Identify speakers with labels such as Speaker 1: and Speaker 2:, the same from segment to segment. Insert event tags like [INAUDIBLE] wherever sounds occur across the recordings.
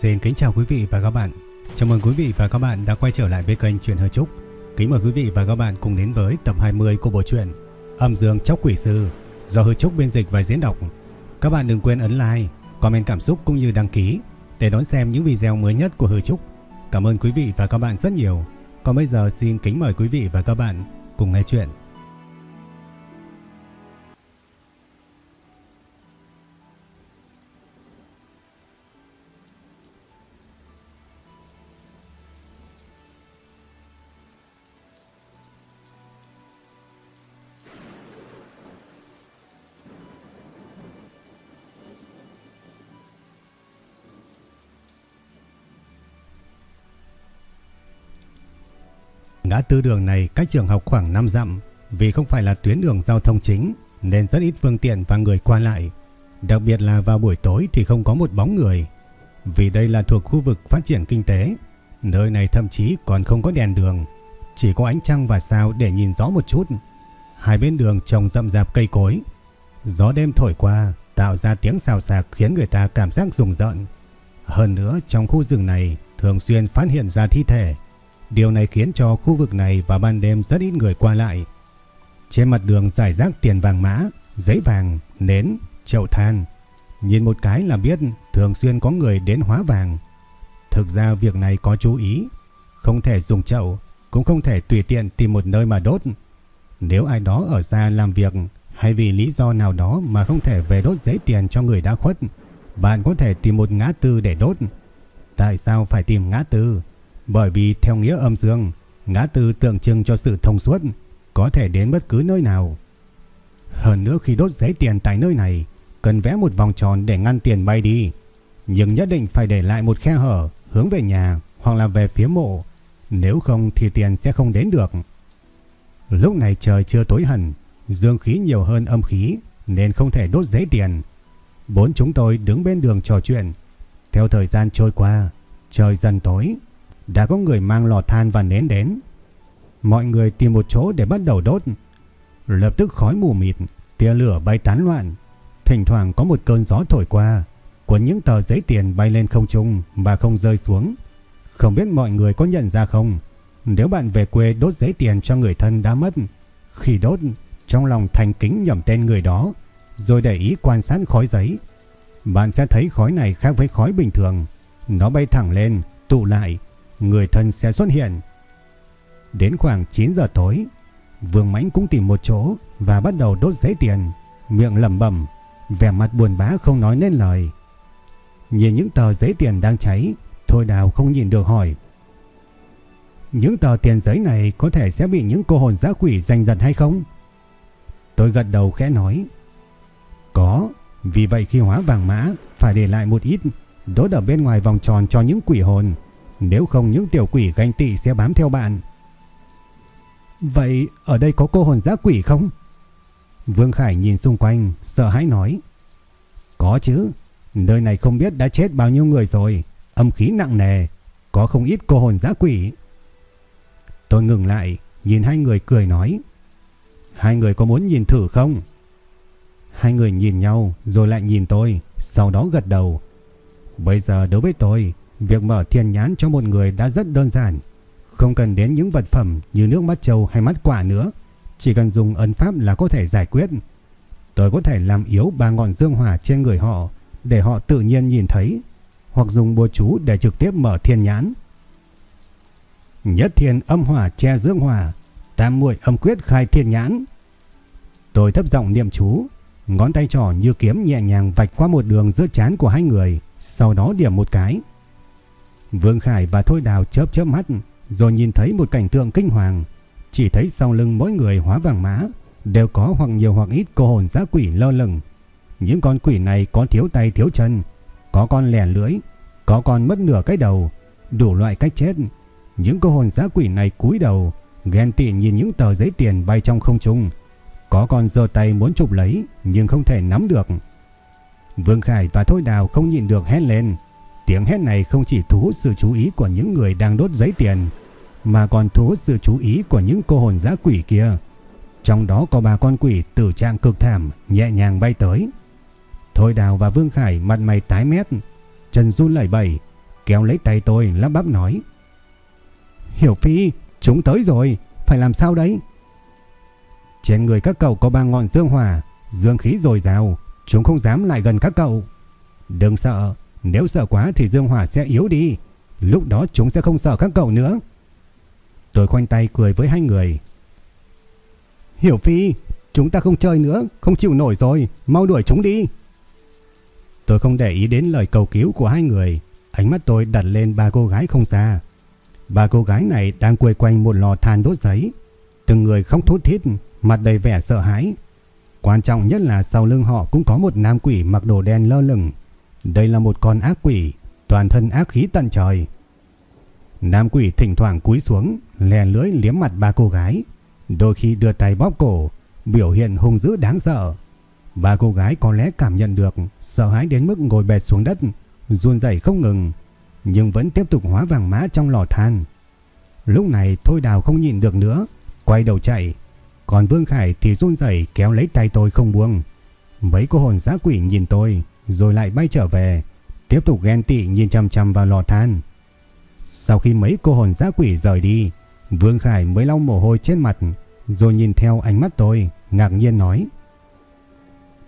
Speaker 1: Xin kính chào quý vị và các bạn. Chào mừng quý vị và các bạn đã quay trở lại với kênh Truyện Hờ Trúc. Kính mời quý vị và các bạn cùng đến với tập 20 của bộ truyện Âm Dương Chóc Quỷ Sư do Hờ Trúc biên dịch và diễn đọc. Các bạn đừng quên ấn like, comment cảm xúc cũng như đăng ký để đón xem những video mới nhất của Hờ Trúc. Cảm ơn quý vị và các bạn rất nhiều. Còn bây giờ xin kính mời quý vị và các bạn cùng nghe chuyện. Ngã tư đường này cách trường học khoảng 5 dặm vì không phải là tuyến đường giao thông chính nên rất ít phương tiện và người qua lại. Đặc biệt là vào buổi tối thì không có một bóng người. Vì đây là thuộc khu vực phát triển kinh tế, nơi này thậm chí còn không có đèn đường, chỉ có ánh trăng và sao để nhìn rõ một chút. Hai bên đường trồng rậm rạp cây cối. Gió đêm thổi qua tạo ra tiếng xào xạc khiến người ta cảm giác rùng rợn. Hơn nữa trong khu rừng này thường xuyên phát hiện ra thi thể. Điều này khiến cho khu vực này vào ban đêm rất ít người qua lại. Trên mặt đường giải rác tiền vàng mã, giấy vàng, nến, chậu than. Nhìn một cái là biết thường xuyên có người đến hóa vàng. Thực ra việc này có chú ý. Không thể dùng chậu, cũng không thể tùy tiện tìm một nơi mà đốt. Nếu ai đó ở xa làm việc hay vì lý do nào đó mà không thể về đốt giấy tiền cho người đã khuất, bạn có thể tìm một ngã tư để đốt. Tại sao phải tìm ngã tư? Bởi vì theo nghĩa âm dương, ngã tư tượng trưng cho sự thông suốt, có thể đến bất cứ nơi nào. Hơn nữa khi đốt giấy tiền tại nơi này, cần vẽ một vòng tròn để ngăn tiền bay đi. Nhưng nhất định phải để lại một khe hở hướng về nhà hoặc là về phía mộ. Nếu không thì tiền sẽ không đến được. Lúc này trời chưa tối hẳn, dương khí nhiều hơn âm khí nên không thể đốt giấy tiền. Bốn chúng tôi đứng bên đường trò chuyện. Theo thời gian trôi qua, trời dần tối, đã có người mang lò than và nến đến. Mọi người tìm một chỗ để bắt đầu đốt. Lập tức khói mù mịt, tia lửa bay tán loạn. Thỉnh thoảng có một cơn gió thổi qua, cuốn những tờ giấy tiền bay lên không trung mà không rơi xuống. Không biết mọi người có nhận ra không? Nếu bạn về quê đốt giấy tiền cho người thân đã mất, khi đốt, trong lòng thành kính nhầm tên người đó, rồi để ý quan sát khói giấy. Bạn sẽ thấy khói này khác với khói bình thường. Nó bay thẳng lên, tụ lại, người thân sẽ xuất hiện. Đến khoảng 9 giờ tối, Vương Mãnh cũng tìm một chỗ và bắt đầu đốt giấy tiền, miệng lẩm bẩm, vẻ mặt buồn bã không nói nên lời. Nhìn những tờ giấy tiền đang cháy, Thôi Đào không nhìn được hỏi. Những tờ tiền giấy này có thể sẽ bị những cô hồn dã quỷ giành giật hay không? Tôi gật đầu khẽ nói. Có, vì vậy khi hóa vàng mã phải để lại một ít đốt ở bên ngoài vòng tròn cho những quỷ hồn. Nếu không những tiểu quỷ ganh tị sẽ bám theo bạn. Vậy ở đây có cô hồn dã quỷ không? Vương Khải nhìn xung quanh, sợ hãi nói. Có chứ, nơi này không biết đã chết bao nhiêu người rồi, âm khí nặng nề, có không ít cô hồn dã quỷ. Tôi ngừng lại, nhìn hai người cười nói. Hai người có muốn nhìn thử không? Hai người nhìn nhau rồi lại nhìn tôi, sau đó gật đầu. Bây giờ đối với tôi, việc mở thiên nhãn cho một người đã rất đơn giản. Không cần đến những vật phẩm như nước mắt trâu hay mắt quả nữa. Chỉ cần dùng ấn pháp là có thể giải quyết. Tôi có thể làm yếu ba ngọn dương hỏa trên người họ, để họ tự nhiên nhìn thấy. Hoặc dùng bùa chú để trực tiếp mở thiên nhãn. Nhất thiên âm hỏa che dương hỏa. Tam muội âm quyết khai thiên nhãn. Tôi thấp giọng niệm chú. Ngón tay trỏ như kiếm nhẹ nhàng vạch qua một đường giữa chán của hai người. Sau đó điểm một cái. Vương Khải và Thôi Đào chớp chớp mắt rồi nhìn thấy một cảnh tượng kinh hoàng. Chỉ thấy sau lưng mỗi người hóa vàng mã đều có hoặc nhiều hoặc ít cô hồn dã quỷ lơ lửng. Những con quỷ này có thiếu tay thiếu chân, có con lẻ lưỡi, có con mất nửa cái đầu, đủ loại cách chết. Những cô hồn dã quỷ này cúi đầu, ghen tị nhìn những tờ giấy tiền bay trong không trung. Có con giơ tay muốn chụp lấy nhưng không thể nắm được. Vương Khải và Thôi Đào không nhịn được hét lên. Tiếng hét này không chỉ thu hút sự chú ý của những người đang đốt giấy tiền, mà còn thu hút sự chú ý của những cô hồn dã quỷ kia. Trong đó có ba con quỷ tử trạng cực thảm nhẹ nhàng bay tới. Thôi Đào và Vương Khải mặt mày tái mét, chân run lẩy bẩy, kéo lấy tay tôi lắp bắp nói. Hiểu Phi, chúng tới rồi, phải làm sao đấy? Trên người các cậu có ba ngọn dương hỏa, dương khí dồi dào, chúng không dám lại gần các cậu. Đừng sợ, nếu sợ quá thì dương hỏa sẽ yếu đi, lúc đó chúng sẽ không sợ các cậu nữa. Tôi khoanh tay cười với hai người. Hiểu Phi, chúng ta không chơi nữa, không chịu nổi rồi, mau đuổi chúng đi. Tôi không để ý đến lời cầu cứu của hai người, ánh mắt tôi đặt lên ba cô gái không xa. Ba cô gái này đang quây quanh một lò than đốt giấy, từng người không thốt thít, mặt đầy vẻ sợ hãi. Quan trọng nhất là sau lưng họ cũng có một nam quỷ mặc đồ đen lơ lửng. Đây là một con ác quỷ, toàn thân ác khí tận trời. Nam quỷ thỉnh thoảng cúi xuống, lè lưỡi liếm mặt ba cô gái, đôi khi đưa tay bóp cổ, biểu hiện hung dữ đáng sợ. Ba cô gái có lẽ cảm nhận được sợ hãi đến mức ngồi bệt xuống đất, run rẩy không ngừng, nhưng vẫn tiếp tục hóa vàng mã trong lò than. Lúc này Thôi Đào không nhịn được nữa, quay đầu chạy, còn Vương Khải thì run rẩy kéo lấy tay tôi không buông. Mấy cô hồn dã quỷ nhìn tôi, rồi lại bay trở về, tiếp tục ghen tị nhìn chăm chăm vào lò than. Sau khi mấy cô hồn dã quỷ rời đi, Vương Khải mới lau mồ hôi trên mặt, rồi nhìn theo ánh mắt tôi, ngạc nhiên nói.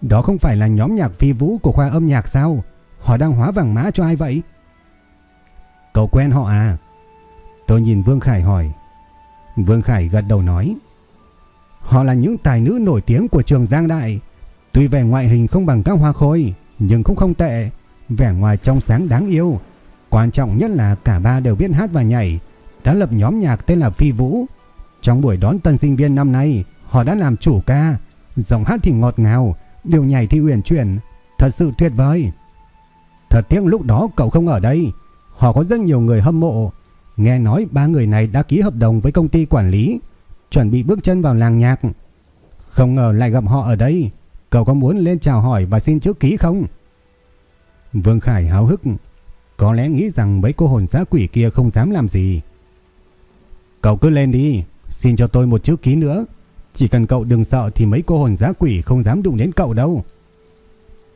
Speaker 1: Đó không phải là nhóm nhạc phi vũ của khoa âm nhạc sao? Họ đang hóa vàng mã cho ai vậy? Cậu quen họ à? Tôi nhìn Vương Khải hỏi. Vương Khải gật đầu nói. Họ là những tài nữ nổi tiếng của trường Giang Đại. Tuy vẻ ngoại hình không bằng các hoa khôi, nhưng cũng không tệ. Vẻ ngoài trong sáng đáng yêu. Quan trọng nhất là cả ba đều biết hát và nhảy. Đã lập nhóm nhạc tên là Phi Vũ. Trong buổi đón tân sinh viên năm nay, họ đã làm chủ ca. Giọng hát thì ngọt ngào, điều nhảy thì uyển chuyển. Thật sự tuyệt vời. Thật tiếc lúc đó cậu không ở đây. Họ có rất nhiều người hâm mộ. Nghe nói ba người này đã ký hợp đồng với công ty quản lý, chuẩn bị bước chân vào làng nhạc. Không ngờ lại gặp họ ở đây. Cậu có muốn lên chào hỏi và xin chữ ký không? Vương Khải háo hức. Có lẽ nghĩ rằng mấy cô hồn giá quỷ kia không dám làm gì. Cậu cứ lên đi. Xin cho tôi một chữ ký nữa. Chỉ cần cậu đừng sợ thì mấy cô hồn giá quỷ không dám đụng đến cậu đâu.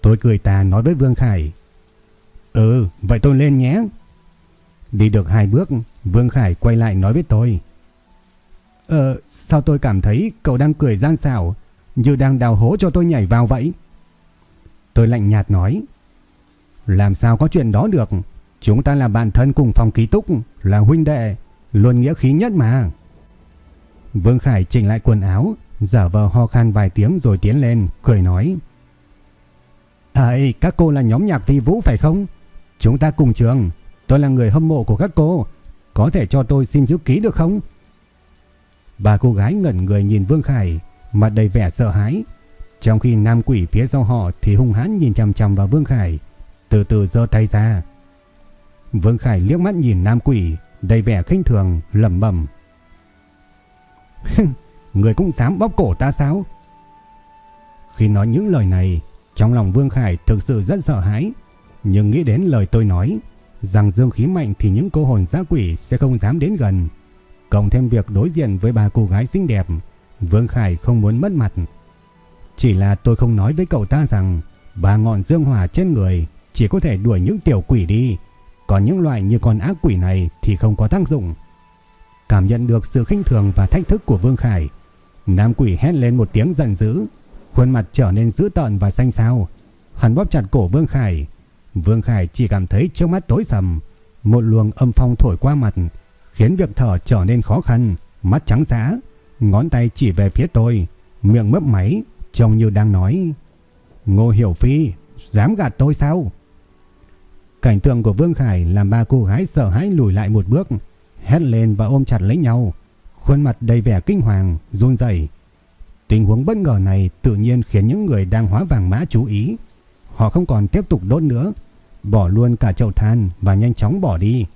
Speaker 1: Tôi cười tà nói với Vương Khải. Ừ, vậy tôi lên nhé. Đi được hai bước, Vương Khải quay lại nói với tôi. Ờ, sao tôi cảm thấy cậu đang cười gian xảo, như đang đào hố cho tôi nhảy vào vậy? Tôi lạnh nhạt nói. Làm sao có chuyện đó được, chúng ta là bạn thân cùng phòng ký túc, là huynh đệ, luôn nghĩa khí nhất mà. Vương Khải chỉnh lại quần áo, giả vờ ho khan vài tiếng rồi tiến lên, cười nói. Ây, các cô là nhóm nhạc phi vũ phải không? Chúng ta cùng trường, tôi là người hâm mộ của các cô, có thể cho tôi xin chữ ký được không? Ba cô gái ngẩn người nhìn Vương Khải, mặt đầy vẻ sợ hãi, trong khi nam quỷ phía sau họ thì hung hãn nhìn chằm chằm vào Vương Khải, từ từ giơ tay ra. Vương Khải liếc mắt nhìn nam quỷ, đầy vẻ khinh thường, lẩm bẩm. [LAUGHS] Người cũng dám bóp cổ ta sao? Khi nói những lời này, trong lòng Vương Khải thực sự rất sợ hãi, nhưng nghĩ đến lời tôi nói, rằng dương khí mạnh thì những cô hồn dã quỷ sẽ không dám đến gần. Cộng thêm việc đối diện với ba cô gái xinh đẹp, Vương Khải không muốn mất mặt. Chỉ là tôi không nói với cậu ta rằng ba ngọn dương hỏa trên người chỉ có thể đuổi những tiểu quỷ đi, còn những loại như con ác quỷ này thì không có tác dụng. Cảm nhận được sự khinh thường và thách thức của Vương Khải, nam quỷ hét lên một tiếng giận dữ, khuôn mặt trở nên dữ tợn và xanh xao. Hắn bóp chặt cổ Vương Khải. Vương Khải chỉ cảm thấy trước mắt tối sầm, một luồng âm phong thổi qua mặt, khiến việc thở trở nên khó khăn, mắt trắng dã, ngón tay chỉ về phía tôi, miệng mấp máy, trông như đang nói: "Ngô Hiểu Phi, dám gạt tôi sao?" Cảnh tượng của Vương Khải làm ba cô gái sợ hãi lùi lại một bước, hét lên và ôm chặt lấy nhau, khuôn mặt đầy vẻ kinh hoàng, run rẩy. Tình huống bất ngờ này tự nhiên khiến những người đang hóa vàng mã chú ý. Họ không còn tiếp tục đốt nữa, bỏ luôn cả chậu than và nhanh chóng bỏ đi.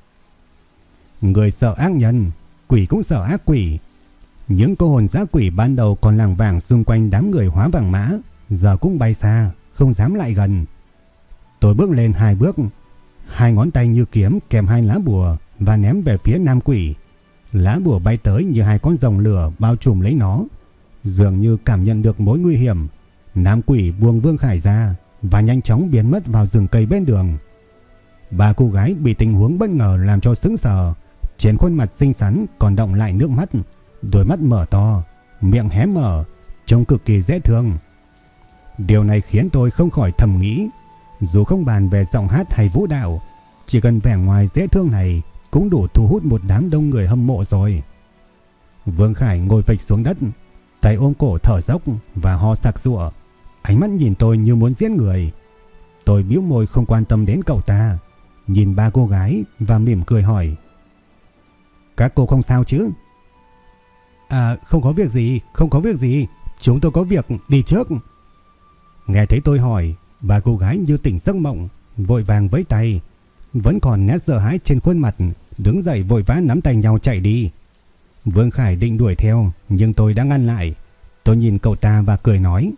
Speaker 1: Người sợ ác nhân, quỷ cũng sợ ác quỷ. Những cô hồn giã quỷ ban đầu còn làng vàng xung quanh đám người hóa vàng mã, giờ cũng bay xa, không dám lại gần. Tôi bước lên hai bước, hai ngón tay như kiếm kèm hai lá bùa và ném về phía nam quỷ. Lá bùa bay tới như hai con rồng lửa bao trùm lấy nó. Dường như cảm nhận được mối nguy hiểm, nam quỷ buông Vương Khải ra và nhanh chóng biến mất vào rừng cây bên đường. Ba cô gái bị tình huống bất ngờ làm cho sững sờ, trên khuôn mặt xinh xắn còn động lại nước mắt, đôi mắt mở to, miệng hé mở, trông cực kỳ dễ thương. Điều này khiến tôi không khỏi thầm nghĩ, dù không bàn về giọng hát hay vũ đạo, chỉ cần vẻ ngoài dễ thương này cũng đủ thu hút một đám đông người hâm mộ rồi. Vương Khải ngồi phịch xuống đất, tay ôm cổ thở dốc và ho sặc sụa, ánh mắt nhìn tôi như muốn giết người. Tôi bĩu môi không quan tâm đến cậu ta, nhìn ba cô gái và mỉm cười hỏi. Các cô không sao chứ? À, không có việc gì, không có việc gì, chúng tôi có việc đi trước. Nghe thấy tôi hỏi, bà cô gái như tỉnh giấc mộng, vội vàng với tay, vẫn còn nét sợ hãi trên khuôn mặt, đứng dậy vội vã nắm tay nhau chạy đi. Vương Khải định đuổi theo, nhưng tôi đã ngăn lại. Tôi nhìn cậu ta và cười nói.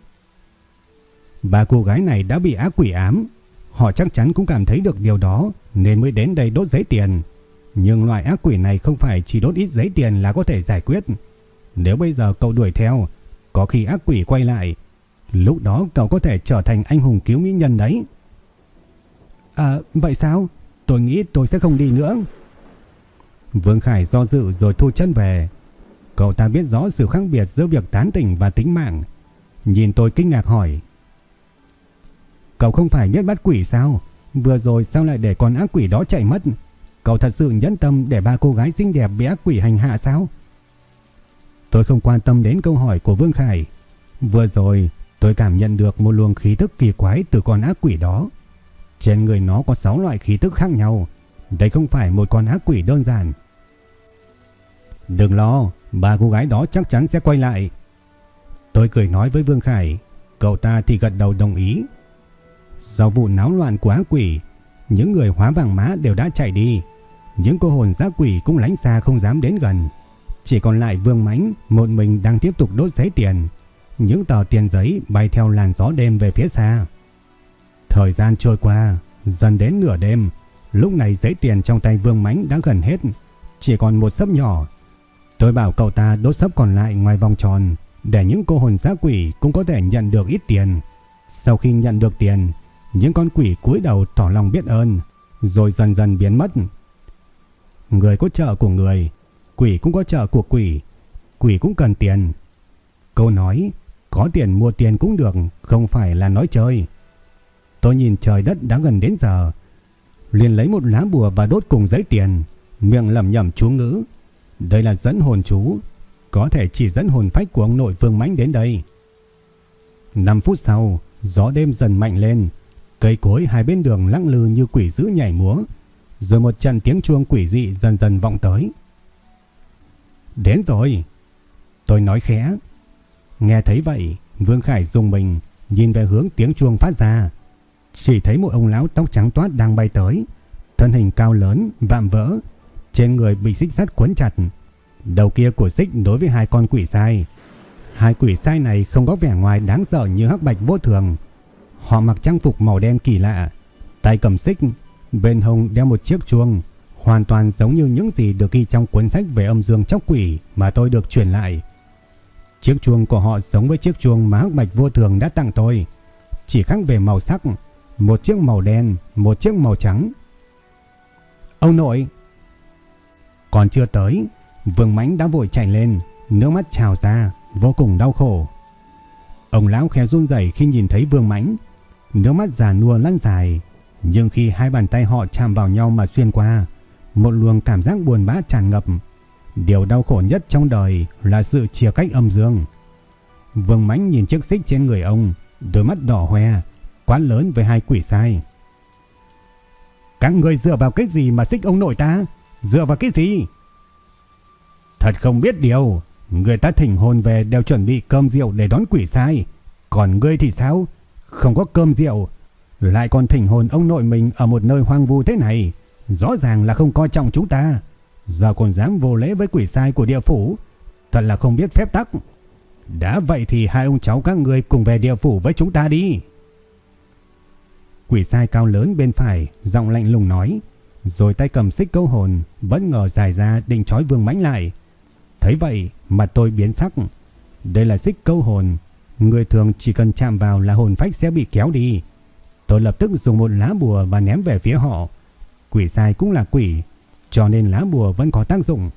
Speaker 1: bà cô gái này đã bị ác quỷ ám. Họ chắc chắn cũng cảm thấy được điều đó, nên mới đến đây đốt giấy tiền. Nhưng loại ác quỷ này không phải chỉ đốt ít giấy tiền là có thể giải quyết. Nếu bây giờ cậu đuổi theo, có khi ác quỷ quay lại. Lúc đó cậu có thể trở thành anh hùng cứu mỹ nhân đấy. À, vậy sao? Tôi nghĩ tôi sẽ không đi nữa. Vương Khải do dự rồi thu chân về. Cậu ta biết rõ sự khác biệt giữa việc tán tỉnh và tính mạng. Nhìn tôi kinh ngạc hỏi. Cậu không phải biết bắt quỷ sao? Vừa rồi sao lại để con ác quỷ đó chạy mất? Cậu thật sự nhẫn tâm để ba cô gái xinh đẹp bị ác quỷ hành hạ sao? Tôi không quan tâm đến câu hỏi của Vương Khải. Vừa rồi tôi cảm nhận được một luồng khí tức kỳ quái từ con ác quỷ đó. Trên người nó có 6 loại khí tức khác nhau. Đây không phải một con ác quỷ đơn giản. Đừng lo, ba cô gái đó chắc chắn sẽ quay lại. Tôi cười nói với Vương Khải, cậu ta thì gật đầu đồng ý. Sau vụ náo loạn của ác quỷ, những người hóa vàng má đều đã chạy đi. Những cô hồn giác quỷ cũng lánh xa không dám đến gần. Chỉ còn lại Vương Mãnh một mình đang tiếp tục đốt giấy tiền. Những tờ tiền giấy bay theo làn gió đêm về phía xa. Thời gian trôi qua, dần đến nửa đêm, lúc này giấy tiền trong tay Vương Mãnh đã gần hết, chỉ còn một sấp nhỏ. Tôi bảo cậu ta đốt sấp còn lại ngoài vòng tròn, để những cô hồn giá quỷ cũng có thể nhận được ít tiền. Sau khi nhận được tiền, những con quỷ cúi đầu tỏ lòng biết ơn, rồi dần dần biến mất. Người có trợ của người, quỷ cũng có chợ của quỷ, quỷ cũng cần tiền. Câu nói, có tiền mua tiền cũng được, không phải là nói chơi. Tôi nhìn trời đất đã gần đến giờ, liền lấy một lá bùa và đốt cùng giấy tiền, miệng lẩm nhẩm chú ngữ. Đây là dẫn hồn chú, có thể chỉ dẫn hồn phách của ông nội Vương Mãnh đến đây. 5 phút sau, gió đêm dần mạnh lên, cây cối hai bên đường lắc lư như quỷ dữ nhảy múa, rồi một trận tiếng chuông quỷ dị dần dần vọng tới. Đến rồi, tôi nói khẽ. Nghe thấy vậy, Vương Khải dùng mình, nhìn về hướng tiếng chuông phát ra. Chỉ thấy một ông lão tóc trắng toát đang bay tới, thân hình cao lớn, vạm vỡ, trên người bị xích sắt quấn chặt. Đầu kia của xích đối với hai con quỷ sai. Hai quỷ sai này không có vẻ ngoài đáng sợ như hắc bạch vô thường. Họ mặc trang phục màu đen kỳ lạ, tay cầm xích, bên hông đeo một chiếc chuông, hoàn toàn giống như những gì được ghi trong cuốn sách về âm dương chóc quỷ mà tôi được truyền lại. Chiếc chuông của họ giống với chiếc chuông mà hắc bạch vô thường đã tặng tôi, chỉ khác về màu sắc một chiếc màu đen, một chiếc màu trắng. Ông nội! Còn chưa tới, Vương Mánh đã vội chạy lên, nước mắt trào ra, vô cùng đau khổ. Ông lão khẽ run rẩy khi nhìn thấy Vương Mánh, nước mắt già nua lăn dài, nhưng khi hai bàn tay họ chạm vào nhau mà xuyên qua, một luồng cảm giác buồn bã tràn ngập. Điều đau khổ nhất trong đời là sự chia cách âm dương. Vương Mãnh nhìn chiếc xích trên người ông, đôi mắt đỏ hoe, quá lớn với hai quỷ sai. Các người dựa vào cái gì mà xích ông nội ta? Dựa vào cái gì? Thật không biết điều. Người ta thỉnh hồn về đều chuẩn bị cơm rượu để đón quỷ sai. Còn ngươi thì sao? Không có cơm rượu. Lại còn thỉnh hồn ông nội mình ở một nơi hoang vu thế này. Rõ ràng là không coi trọng chúng ta. Giờ còn dám vô lễ với quỷ sai của địa phủ. Thật là không biết phép tắc. Đã vậy thì hai ông cháu các người cùng về địa phủ với chúng ta đi. Quỷ sai cao lớn bên phải, giọng lạnh lùng nói, rồi tay cầm xích câu hồn, bất ngờ dài ra định trói Vương Mãnh lại. Thấy vậy, mà tôi biến sắc. Đây là xích câu hồn, người thường chỉ cần chạm vào là hồn phách sẽ bị kéo đi. Tôi lập tức dùng một lá bùa và ném về phía họ, Quỷ sai cũng là quỷ, cho nên lá bùa vẫn có tác dụng.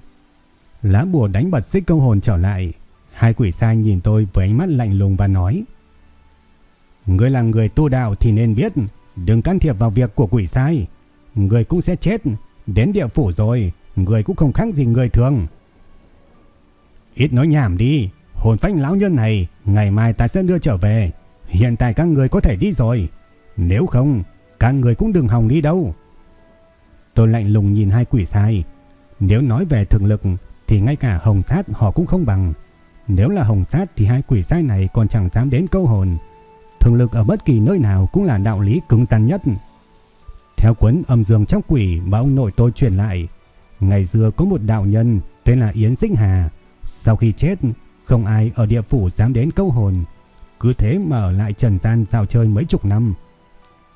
Speaker 1: Lá bùa đánh bật xích câu hồn trở lại. Hai quỷ sai nhìn tôi với ánh mắt lạnh lùng và nói. Ngươi là người tu đạo thì nên biết, đừng can thiệp vào việc của quỷ sai. Người cũng sẽ chết, đến địa phủ rồi, người cũng không khác gì người thường. Ít nói nhảm đi, hồn phách lão nhân này, ngày mai ta sẽ đưa trở về. Hiện tại các người có thể đi rồi. Nếu không, các người cũng đừng hòng đi đâu. Tôi lạnh lùng nhìn hai quỷ sai. Nếu nói về thực lực thì ngay cả hồng sát họ cũng không bằng. Nếu là hồng sát thì hai quỷ sai này còn chẳng dám đến câu hồn. thường lực ở bất kỳ nơi nào cũng là đạo lý cứng rắn nhất. Theo cuốn âm dương trong quỷ mà ông nội tôi truyền lại, ngày xưa có một đạo nhân tên là Yến Sinh Hà. Sau khi chết, không ai ở địa phủ dám đến câu hồn. Cứ thế mà ở lại trần gian dạo chơi mấy chục năm.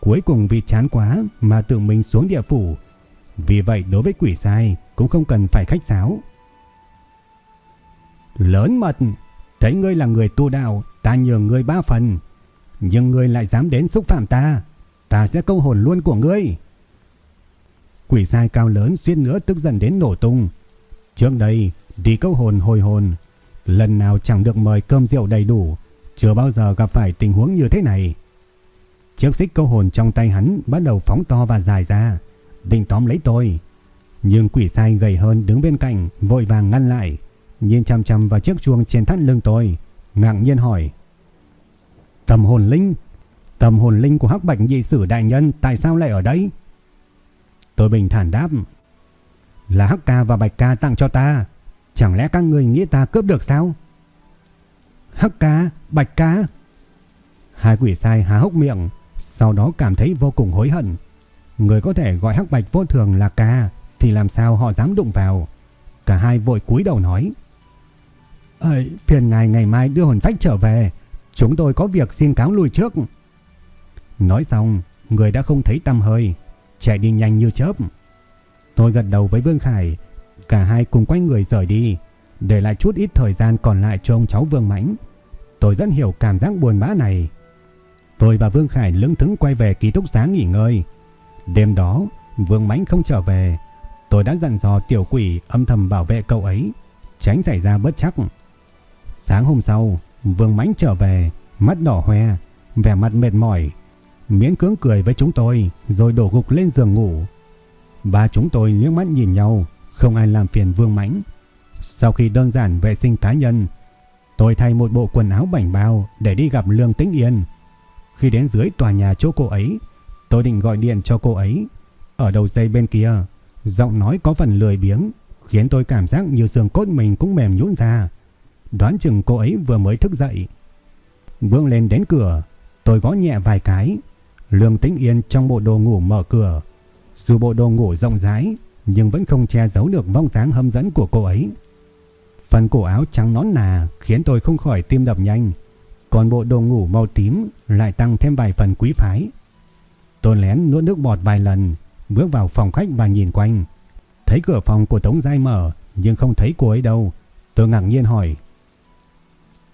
Speaker 1: Cuối cùng vì chán quá mà tự mình xuống địa phủ. Vì vậy đối với quỷ sai cũng không cần phải khách sáo. Lớn mật, thấy ngươi là người tu đạo, ta nhường ngươi ba phần. Nhưng ngươi lại dám đến xúc phạm ta, ta sẽ câu hồn luôn của ngươi. Quỷ sai cao lớn suýt nữa tức giận đến nổ tung. Trước đây, đi câu hồn hồi hồn, lần nào chẳng được mời cơm rượu đầy đủ, chưa bao giờ gặp phải tình huống như thế này. Chiếc xích câu hồn trong tay hắn bắt đầu phóng to và dài ra, định tóm lấy tôi. Nhưng quỷ sai gầy hơn đứng bên cạnh, vội vàng ngăn lại, nhìn chăm chăm vào chiếc chuông trên thắt lưng tôi, ngạc nhiên hỏi. Tầm hồn linh, tầm hồn linh của hắc bạch dị sử đại nhân tại sao lại ở đây? Tôi bình thản đáp. Là hắc ca và bạch ca tặng cho ta, chẳng lẽ các người nghĩ ta cướp được sao? Hắc ca, bạch ca. Hai quỷ sai há hốc miệng, sau đó cảm thấy vô cùng hối hận. Người có thể gọi hắc bạch vô thường là ca, thì làm sao họ dám đụng vào? Cả hai vội cúi đầu nói. Ơi, phiền ngài ngày mai đưa hồn phách trở về, chúng tôi có việc xin cáo lui trước. Nói xong, người đã không thấy tăm hơi, chạy đi nhanh như chớp. Tôi gật đầu với Vương Khải, cả hai cùng quay người rời đi, để lại chút ít thời gian còn lại cho ông cháu Vương Mãnh. Tôi rất hiểu cảm giác buồn bã này. Tôi và Vương Khải lững thững quay về ký túc xá nghỉ ngơi. Đêm đó, Vương Mãnh không trở về. Tôi đã dặn dò tiểu quỷ âm thầm bảo vệ cậu ấy, tránh xảy ra bất chắc. Sáng hôm sau, Vương Mãnh trở về, mắt đỏ hoe, vẻ mặt mệt mỏi, miễn cưỡng cười với chúng tôi rồi đổ gục lên giường ngủ. Ba chúng tôi liếc mắt nhìn nhau, không ai làm phiền Vương Mãnh. Sau khi đơn giản vệ sinh cá nhân, tôi thay một bộ quần áo bảnh bao để đi gặp Lương Tĩnh Yên. Khi đến dưới tòa nhà chỗ cô ấy, tôi định gọi điện cho cô ấy. Ở đầu dây bên kia, giọng nói có phần lười biếng, khiến tôi cảm giác như xương cốt mình cũng mềm nhũn ra. Đoán chừng cô ấy vừa mới thức dậy. Vương lên đến cửa, tôi gõ nhẹ vài cái. Lương Tĩnh Yên trong bộ đồ ngủ mở cửa. Dù bộ đồ ngủ rộng rãi, nhưng vẫn không che giấu được vong dáng hâm dẫn của cô ấy. Phần cổ áo trắng nón nà khiến tôi không khỏi tim đập nhanh. Còn bộ đồ ngủ màu tím lại tăng thêm vài phần quý phái. Tôi lén nuốt nước bọt vài lần, bước vào phòng khách và nhìn quanh. Thấy cửa phòng của Tống Giai mở, nhưng không thấy cô ấy đâu. Tôi ngạc nhiên hỏi.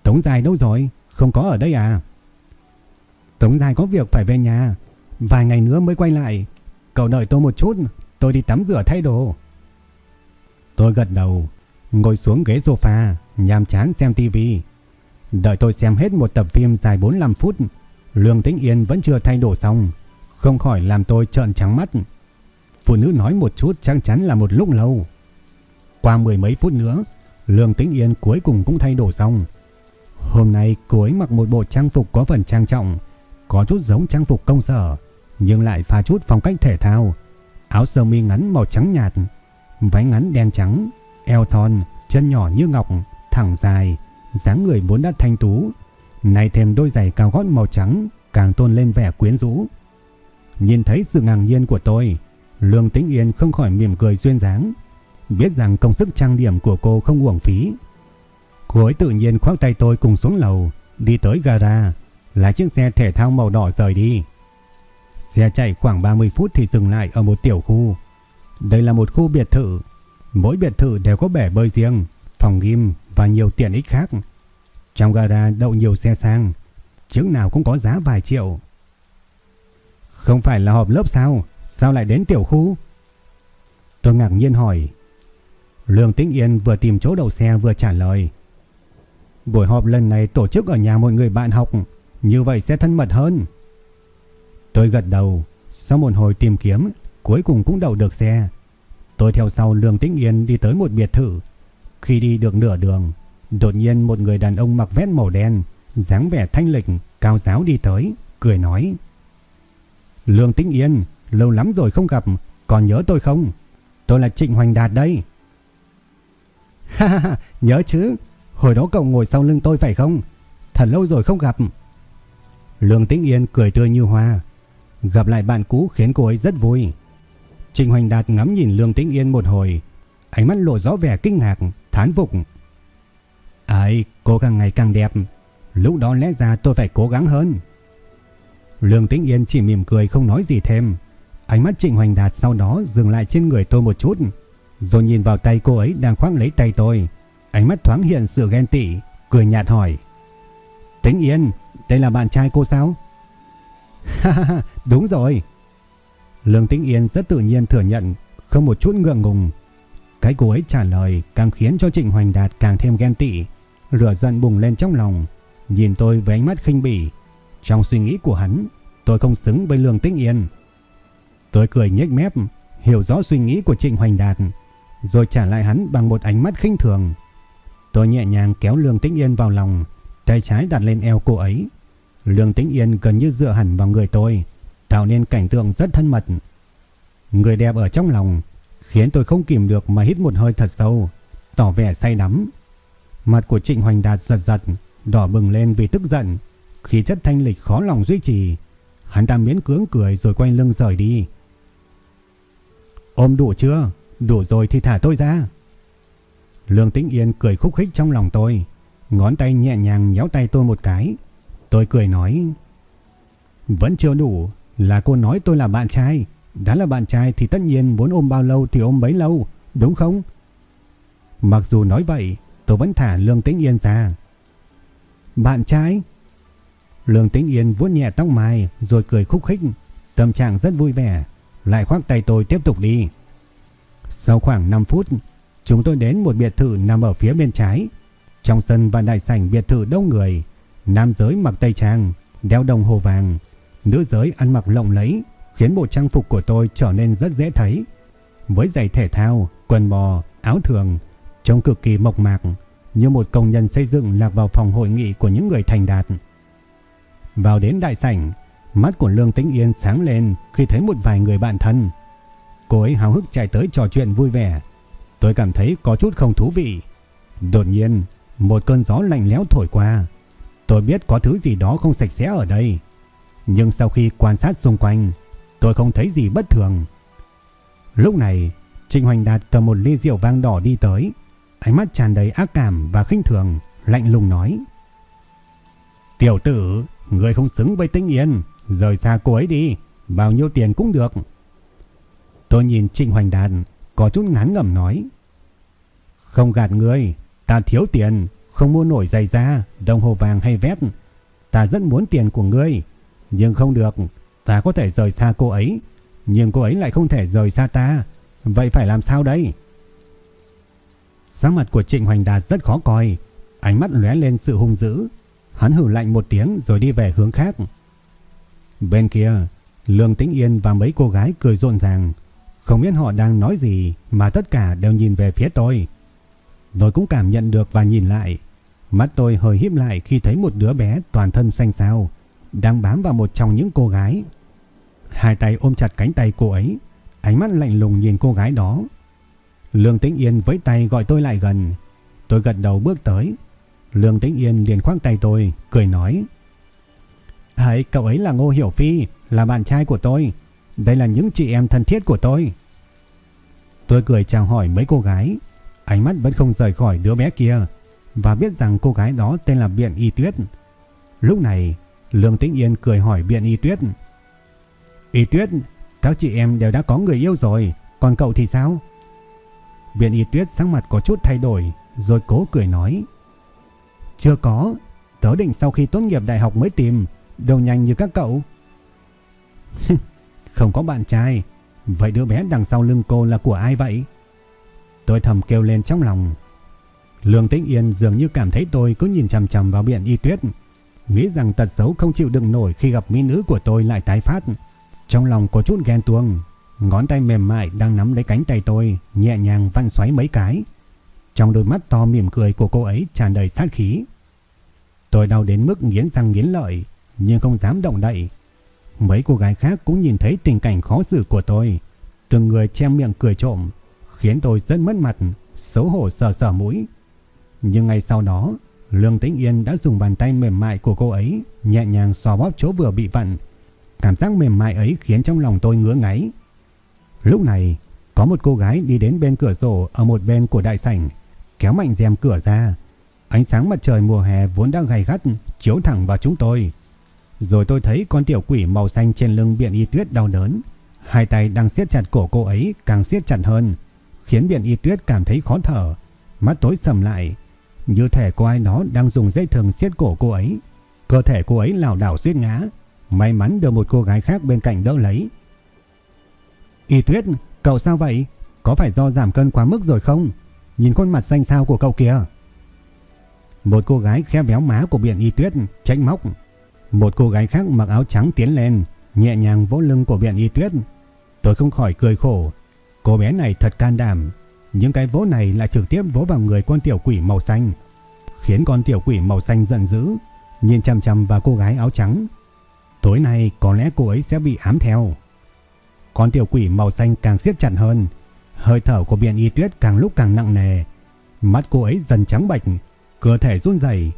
Speaker 1: Tống Giai đâu rồi? Không có ở đây à? Tống Giai có việc phải về nhà. Vài ngày nữa mới quay lại. Cậu đợi tôi một chút, tôi đi tắm rửa thay đồ. Tôi gật đầu, ngồi xuống ghế sofa, nhàm chán xem tivi. Đợi tôi xem hết một tập phim dài 45 phút, Lương Tĩnh Yên vẫn chưa thay đồ xong, không khỏi làm tôi trợn trắng mắt. Phụ nữ nói một chút chắc chắn là một lúc lâu. Qua mười mấy phút nữa, Lương Tĩnh Yên cuối cùng cũng thay đổi xong. Hôm nay cô ấy mặc một bộ trang phục có phần trang trọng, có chút giống trang phục công sở, nhưng lại pha chút phong cách thể thao. Áo sơ mi ngắn màu trắng nhạt, váy ngắn đen trắng, eo thon, chân nhỏ như ngọc, thẳng dài, dáng người vốn đã thanh tú, nay thêm đôi giày cao gót màu trắng, càng tôn lên vẻ quyến rũ. Nhìn thấy sự ngạc nhiên của tôi, Lương Tĩnh Yên không khỏi mỉm cười duyên dáng, biết rằng công sức trang điểm của cô không uổng phí. Cô ấy tự nhiên khoác tay tôi cùng xuống lầu, đi tới gara, lái chiếc xe thể thao màu đỏ rời đi. Xe chạy khoảng 30 phút thì dừng lại ở một tiểu khu. Đây là một khu biệt thự. Mỗi biệt thự đều có bể bơi riêng, phòng gym và nhiều tiện ích khác. Trong gara đậu nhiều xe sang, chiếc nào cũng có giá vài triệu. Không phải là họp lớp sao? Sao lại đến tiểu khu? Tôi ngạc nhiên hỏi. Lương Tĩnh Yên vừa tìm chỗ đậu xe vừa trả lời. Buổi họp lần này tổ chức ở nhà một người bạn học, như vậy sẽ thân mật hơn. Tôi gật đầu, sau một hồi tìm kiếm, cuối cùng cũng đậu được xe. Tôi theo sau Lương Tĩnh Yên đi tới một biệt thự. Khi đi được nửa đường, đột nhiên một người đàn ông mặc vest màu đen, dáng vẻ thanh lịch, cao giáo đi tới, cười nói: "Lương Tĩnh Yên, lâu lắm rồi không gặp, còn nhớ tôi không? Tôi là Trịnh Hoành Đạt đây." [LAUGHS] Ha ha, nhớ chứ, hồi đó cậu ngồi sau lưng tôi phải không? Thật lâu rồi không gặp. Lương Tĩnh Yên cười tươi như hoa. Gặp lại bạn cũ khiến cô ấy rất vui. Trịnh Hoành Đạt ngắm nhìn Lương Tĩnh Yên một hồi, ánh mắt lộ rõ vẻ kinh ngạc, thán phục. Ai, cô càng ngày càng đẹp, lúc đó lẽ ra tôi phải cố gắng hơn. Lương Tĩnh Yên chỉ mỉm cười không nói gì thêm. Ánh mắt Trịnh Hoành Đạt sau đó dừng lại trên người tôi một chút, rồi nhìn vào tay cô ấy đang khoác lấy tay tôi. Ánh mắt thoáng hiện sự ghen tị, cười nhạt hỏi. Tĩnh Yên, đây là bạn trai cô sao? Ha [LAUGHS] ha, đúng rồi. Lương Tĩnh Yên rất tự nhiên thừa nhận, không một chút ngượng ngùng. Cái cô ấy trả lời càng khiến cho Trịnh Hoành Đạt càng thêm ghen tị, lửa giận bùng lên trong lòng, nhìn tôi với ánh mắt khinh bỉ. Trong suy nghĩ của hắn, tôi không xứng với Lương Tĩnh Yên. Tôi cười nhếch mép, hiểu rõ suy nghĩ của Trịnh Hoành Đạt, rồi trả lại hắn bằng một ánh mắt khinh thường. Tôi nhẹ nhàng kéo Lương Tĩnh Yên vào lòng, tay trái đặt lên eo cô ấy. Lương Tĩnh Yên gần như dựa hẳn vào người tôi, tạo nên cảnh tượng rất thân mật. Người đẹp ở trong lòng khiến tôi không kìm được mà hít một hơi thật sâu, tỏ vẻ say đắm. Mặt của Trịnh Hoành Đạt giật giật, đỏ bừng lên vì tức giận, khí chất thanh lịch khó lòng duy trì. Hắn ta miễn cưỡng cười rồi quay lưng rời đi. Ôm đủ chưa? Đủ rồi thì thả tôi ra. Lương Tĩnh Yên cười khúc khích trong lòng tôi, ngón tay nhẹ nhàng nhéo tay tôi một cái. Tôi cười nói, vẫn chưa đủ, là cô nói tôi là bạn trai. Đã là bạn trai thì tất nhiên muốn ôm bao lâu thì ôm bấy lâu, đúng không? Mặc dù nói vậy, tôi vẫn thả Lương Tĩnh Yên ra. Bạn trai? Lương Tĩnh Yên vuốt nhẹ tóc mai rồi cười khúc khích, tâm trạng rất vui vẻ, lại khoác tay tôi tiếp tục đi. Sau khoảng 5 phút, chúng tôi đến một biệt thự nằm ở phía bên trái. Trong sân và đại sảnh biệt thự đông người, nam giới mặc tây trang, đeo đồng hồ vàng, nữ giới ăn mặc lộng lẫy, khiến bộ trang phục của tôi trở nên rất dễ thấy. Với giày thể thao, quần bò, áo thường, trông cực kỳ mộc mạc, như một công nhân xây dựng lạc vào phòng hội nghị của những người thành đạt. Vào đến đại sảnh, mắt của Lương Tĩnh Yên sáng lên khi thấy một vài người bạn thân. Cô ấy háo hức chạy tới trò chuyện vui vẻ. Tôi cảm thấy có chút không thú vị. Đột nhiên, một cơn gió lạnh lẽo thổi qua. Tôi biết có thứ gì đó không sạch sẽ ở đây. Nhưng sau khi quan sát xung quanh, tôi không thấy gì bất thường. Lúc này, Trịnh Hoành Đạt cầm một ly rượu vang đỏ đi tới, ánh mắt tràn đầy ác cảm và khinh thường, lạnh lùng nói: "Tiểu tử, người không xứng với Tĩnh Yên, rời xa cô ấy đi, bao nhiêu tiền cũng được." Tôi nhìn Trịnh Hoành Đạt, có chút ngán ngẩm nói: "Không gạt người, ta thiếu tiền, không mua nổi giày da, đồng hồ vàng hay vét, ta rất muốn tiền của ngươi." Nhưng không được, ta có thể rời xa cô ấy, nhưng cô ấy lại không thể rời xa ta. Vậy phải làm sao đây? Sáng mặt của Trịnh Hoành Đạt rất khó coi, ánh mắt lóe lên sự hung dữ. Hắn hử lạnh một tiếng rồi đi về hướng khác. Bên kia, Lương Tĩnh Yên và mấy cô gái cười rộn ràng. Không biết họ đang nói gì mà tất cả đều nhìn về phía tôi. Tôi cũng cảm nhận được và nhìn lại. Mắt tôi hơi híp lại khi thấy một đứa bé toàn thân xanh xao đang bám vào một trong những cô gái. Hai tay ôm chặt cánh tay cô ấy, ánh mắt lạnh lùng nhìn cô gái đó. Lương Tĩnh Yên với tay gọi tôi lại gần. Tôi gật đầu bước tới. Lương Tĩnh Yên liền khoác tay tôi, cười nói. Hãy cậu ấy là Ngô Hiểu Phi, là bạn trai của tôi. Đây là những chị em thân thiết của tôi. Tôi cười chào hỏi mấy cô gái. Ánh mắt vẫn không rời khỏi đứa bé kia. Và biết rằng cô gái đó tên là Biện Y Tuyết. Lúc này Lương Tĩnh Yên cười hỏi Biện Y Tuyết. Y Tuyết, các chị em đều đã có người yêu rồi, còn cậu thì sao? Biện Y Tuyết sắc mặt có chút thay đổi, rồi cố cười nói. Chưa có, tớ định sau khi tốt nghiệp đại học mới tìm, đâu nhanh như các cậu. [LAUGHS] Không có bạn trai, Vậy đứa bé đằng sau lưng cô là của ai vậy? Tôi thầm kêu lên trong lòng. Lương Tĩnh Yên dường như cảm thấy tôi cứ nhìn chằm chằm vào biển y tuyết. Nghĩ rằng tật xấu không chịu đựng nổi khi gặp mỹ nữ của tôi lại tái phát. Trong lòng có chút ghen tuông. Ngón tay mềm mại đang nắm lấy cánh tay tôi, nhẹ nhàng vặn xoáy mấy cái. Trong đôi mắt to mỉm cười của cô ấy tràn đầy sát khí. Tôi đau đến mức nghiến răng nghiến lợi, nhưng không dám động đậy. Mấy cô gái khác cũng nhìn thấy tình cảnh khó xử của tôi. Từng người che miệng cười trộm, khiến tôi rất mất mặt, xấu hổ sờ sờ mũi. Nhưng ngay sau đó, Lương Tĩnh Yên đã dùng bàn tay mềm mại của cô ấy nhẹ nhàng xoa bóp chỗ vừa bị vặn. Cảm giác mềm mại ấy khiến trong lòng tôi ngứa ngáy. Lúc này, có một cô gái đi đến bên cửa sổ ở một bên của đại sảnh, kéo mạnh rèm cửa ra. Ánh sáng mặt trời mùa hè vốn đang gay gắt chiếu thẳng vào chúng tôi. Rồi tôi thấy con tiểu quỷ màu xanh trên lưng Biện Y Tuyết đau đớn, hai tay đang siết chặt cổ cô ấy càng siết chặt hơn, khiến Biện Y Tuyết cảm thấy khó thở, mắt tối sầm lại, như thể có ai đó đang dùng dây thừng siết cổ cô ấy. Cơ thể cô ấy lảo đảo suýt ngã, may mắn được một cô gái khác bên cạnh đỡ lấy. Y Tuyết, cậu sao vậy? Có phải do giảm cân quá mức rồi không? Nhìn khuôn mặt xanh xao của cậu kìa. Một cô gái khe véo má của biển y tuyết, tránh móc. Một cô gái khác mặc áo trắng tiến lên, nhẹ nhàng vỗ lưng của biển y tuyết. Tôi không khỏi cười khổ. Cô bé này thật can đảm. Những cái vỗ này lại trực tiếp vỗ vào người con tiểu quỷ màu xanh. Khiến con tiểu quỷ màu xanh giận dữ, nhìn chăm chăm vào cô gái áo trắng. Tối nay có lẽ cô ấy sẽ bị ám theo. Con tiểu quỷ màu xanh càng siết chặt hơn. Hơi thở của biển y tuyết càng lúc càng nặng nề. Mắt cô ấy dần trắng bạch cơ thể run rẩy.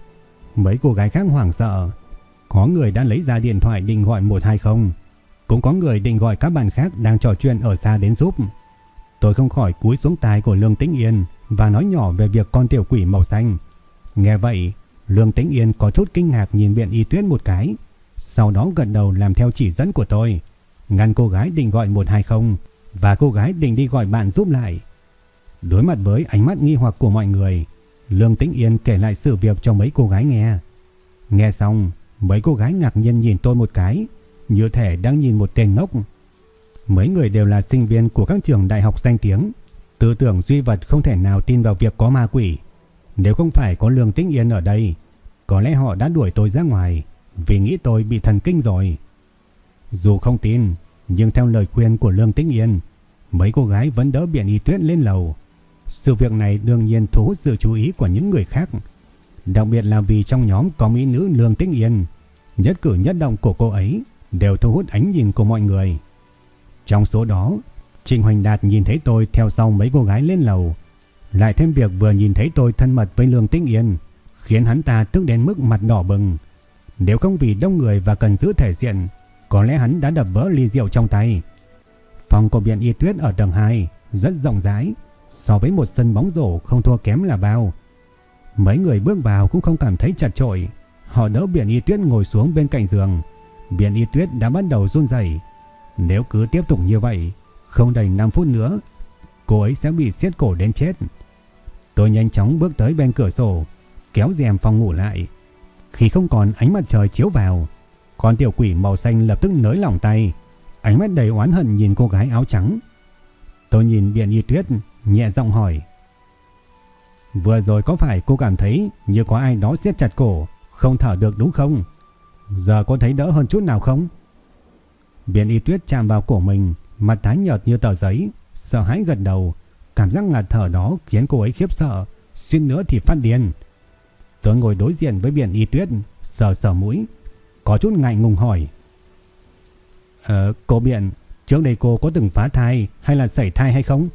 Speaker 1: Mấy cô gái khác hoảng sợ. Có người đã lấy ra điện thoại định gọi 120. Cũng có người định gọi các bạn khác đang trò chuyện ở xa đến giúp. Tôi không khỏi cúi xuống tai của Lương Tĩnh Yên và nói nhỏ về việc con tiểu quỷ màu xanh. Nghe vậy, Lương Tĩnh Yên có chút kinh ngạc nhìn biện y tuyết một cái. Sau đó gật đầu làm theo chỉ dẫn của tôi. Ngăn cô gái định gọi 120 và cô gái định đi gọi bạn giúp lại. Đối mặt với ánh mắt nghi hoặc của mọi người, Lương Tĩnh Yên kể lại sự việc cho mấy cô gái nghe. Nghe xong, mấy cô gái ngạc nhiên nhìn tôi một cái, như thể đang nhìn một tên ngốc. Mấy người đều là sinh viên của các trường đại học danh tiếng, tư tưởng duy vật không thể nào tin vào việc có ma quỷ. Nếu không phải có Lương Tĩnh Yên ở đây, có lẽ họ đã đuổi tôi ra ngoài vì nghĩ tôi bị thần kinh rồi. Dù không tin, nhưng theo lời khuyên của Lương Tĩnh Yên, mấy cô gái vẫn đỡ biển y tuyết lên lầu. Sự việc này đương nhiên thu hút sự chú ý của những người khác. Đặc biệt là vì trong nhóm có mỹ nữ Lương Tĩnh Yên. Nhất cử nhất động của cô ấy đều thu hút ánh nhìn của mọi người. Trong số đó, Trịnh Hoành Đạt nhìn thấy tôi theo sau mấy cô gái lên lầu. Lại thêm việc vừa nhìn thấy tôi thân mật với Lương Tĩnh Yên, khiến hắn ta tức đến mức mặt đỏ bừng. Nếu không vì đông người và cần giữ thể diện, có lẽ hắn đã đập vỡ ly rượu trong tay. Phòng của viện y tuyết ở tầng 2 rất rộng rãi, so với một sân bóng rổ không thua kém là bao. Mấy người bước vào cũng không cảm thấy chặt chội. Họ đỡ biển y tuyết ngồi xuống bên cạnh giường. Biển y tuyết đã bắt đầu run rẩy. Nếu cứ tiếp tục như vậy, không đầy 5 phút nữa, cô ấy sẽ bị siết cổ đến chết. Tôi nhanh chóng bước tới bên cửa sổ, kéo rèm phòng ngủ lại. Khi không còn ánh mặt trời chiếu vào, con tiểu quỷ màu xanh lập tức nới lỏng tay, ánh mắt đầy oán hận nhìn cô gái áo trắng. Tôi nhìn Biện Y Tuyết, nhẹ giọng hỏi. Vừa rồi có phải cô cảm thấy như có ai đó siết chặt cổ, không thở được đúng không? Giờ cô thấy đỡ hơn chút nào không? Biện Y Tuyết chạm vào cổ mình, mặt tái nhợt như tờ giấy, sợ hãi gật đầu, cảm giác ngạt thở đó khiến cô ấy khiếp sợ, xuyên nữa thì phát điên. Tôi ngồi đối diện với Biện Y Tuyết, sờ sờ mũi, có chút ngại ngùng hỏi. Ờ, cô Biện, trước đây cô có từng phá thai hay là sảy thai hay không?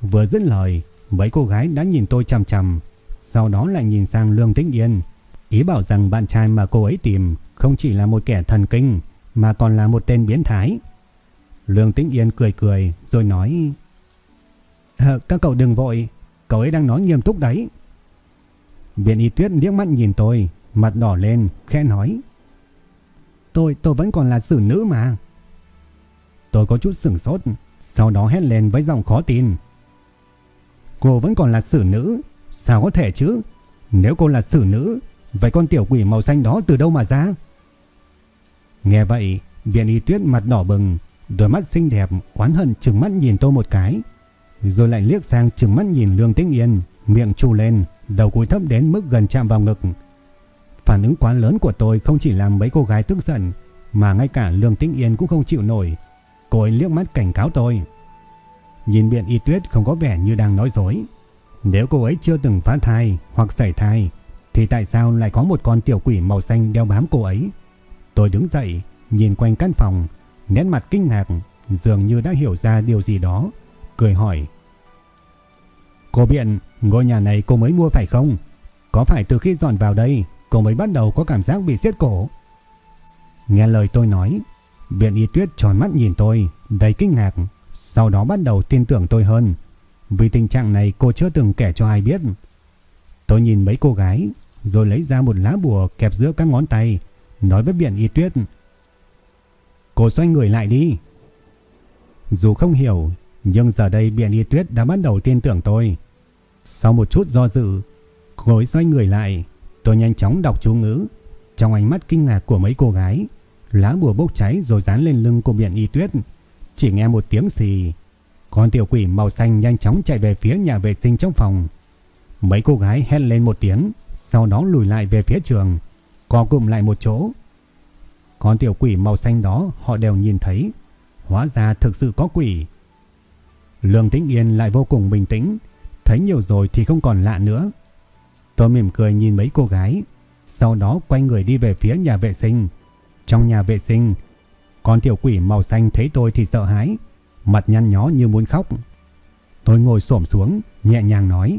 Speaker 1: Vừa dứt lời, mấy cô gái đã nhìn tôi chằm chằm, sau đó lại nhìn sang Lương Tĩnh Yên. Ý bảo rằng bạn trai mà cô ấy tìm không chỉ là một kẻ thần kinh, mà còn là một tên biến thái. Lương Tĩnh Yên cười cười rồi nói ờ, Các cậu đừng vội, cậu ấy đang nói nghiêm túc đấy. Biện y tuyết liếc mắt nhìn tôi, mặt đỏ lên, khẽ nói Tôi, tôi vẫn còn là xử nữ mà. Tôi có chút sửng sốt, sau đó hét lên với giọng khó tin. Cô vẫn còn là xử nữ, sao có thể chứ? Nếu cô là xử nữ, vậy con tiểu quỷ màu xanh đó từ đâu mà ra? Nghe vậy, biện y tuyết mặt đỏ bừng, Đôi mắt xinh đẹp oán hận trừng mắt nhìn tôi một cái, rồi lại liếc sang trừng mắt nhìn Lương Tĩnh Yên, miệng chu lên, đầu cúi thấp đến mức gần chạm vào ngực. Phản ứng quá lớn của tôi không chỉ làm mấy cô gái tức giận, mà ngay cả Lương Tĩnh Yên cũng không chịu nổi. Cô ấy liếc mắt cảnh cáo tôi. Nhìn biện y tuyết không có vẻ như đang nói dối. Nếu cô ấy chưa từng phá thai hoặc xảy thai, thì tại sao lại có một con tiểu quỷ màu xanh đeo bám cô ấy? Tôi đứng dậy, nhìn quanh căn phòng, nét mặt kinh ngạc, dường như đã hiểu ra điều gì đó, cười hỏi. Cô Biện, ngôi nhà này cô mới mua phải không? Có phải từ khi dọn vào đây, cô mới bắt đầu có cảm giác bị siết cổ? Nghe lời tôi nói, Biện Y Tuyết tròn mắt nhìn tôi, đầy kinh ngạc, sau đó bắt đầu tin tưởng tôi hơn. Vì tình trạng này cô chưa từng kể cho ai biết. Tôi nhìn mấy cô gái, rồi lấy ra một lá bùa kẹp giữa các ngón tay, nói với Biện Y Tuyết. Cô xoay người lại đi. Dù không hiểu, nhưng giờ đây Biện Y Tuyết đã bắt đầu tin tưởng tôi. Sau một chút do dự, cô ấy xoay người lại, tôi nhanh chóng đọc chú ngữ. Trong ánh mắt kinh ngạc của mấy cô gái, lá bùa bốc cháy rồi dán lên lưng cô Biện Y Tuyết. Chỉ nghe một tiếng xì, con tiểu quỷ màu xanh nhanh chóng chạy về phía nhà vệ sinh trong phòng. Mấy cô gái hét lên một tiếng, sau đó lùi lại về phía trường, co cụm lại một chỗ. Con tiểu quỷ màu xanh đó họ đều nhìn thấy, hóa ra thực sự có quỷ. Lương Tĩnh Yên lại vô cùng bình tĩnh, thấy nhiều rồi thì không còn lạ nữa. Tôi mỉm cười nhìn mấy cô gái, sau đó quay người đi về phía nhà vệ sinh. Trong nhà vệ sinh, con tiểu quỷ màu xanh thấy tôi thì sợ hãi, mặt nhăn nhó như muốn khóc. Tôi ngồi xổm xuống, nhẹ nhàng nói: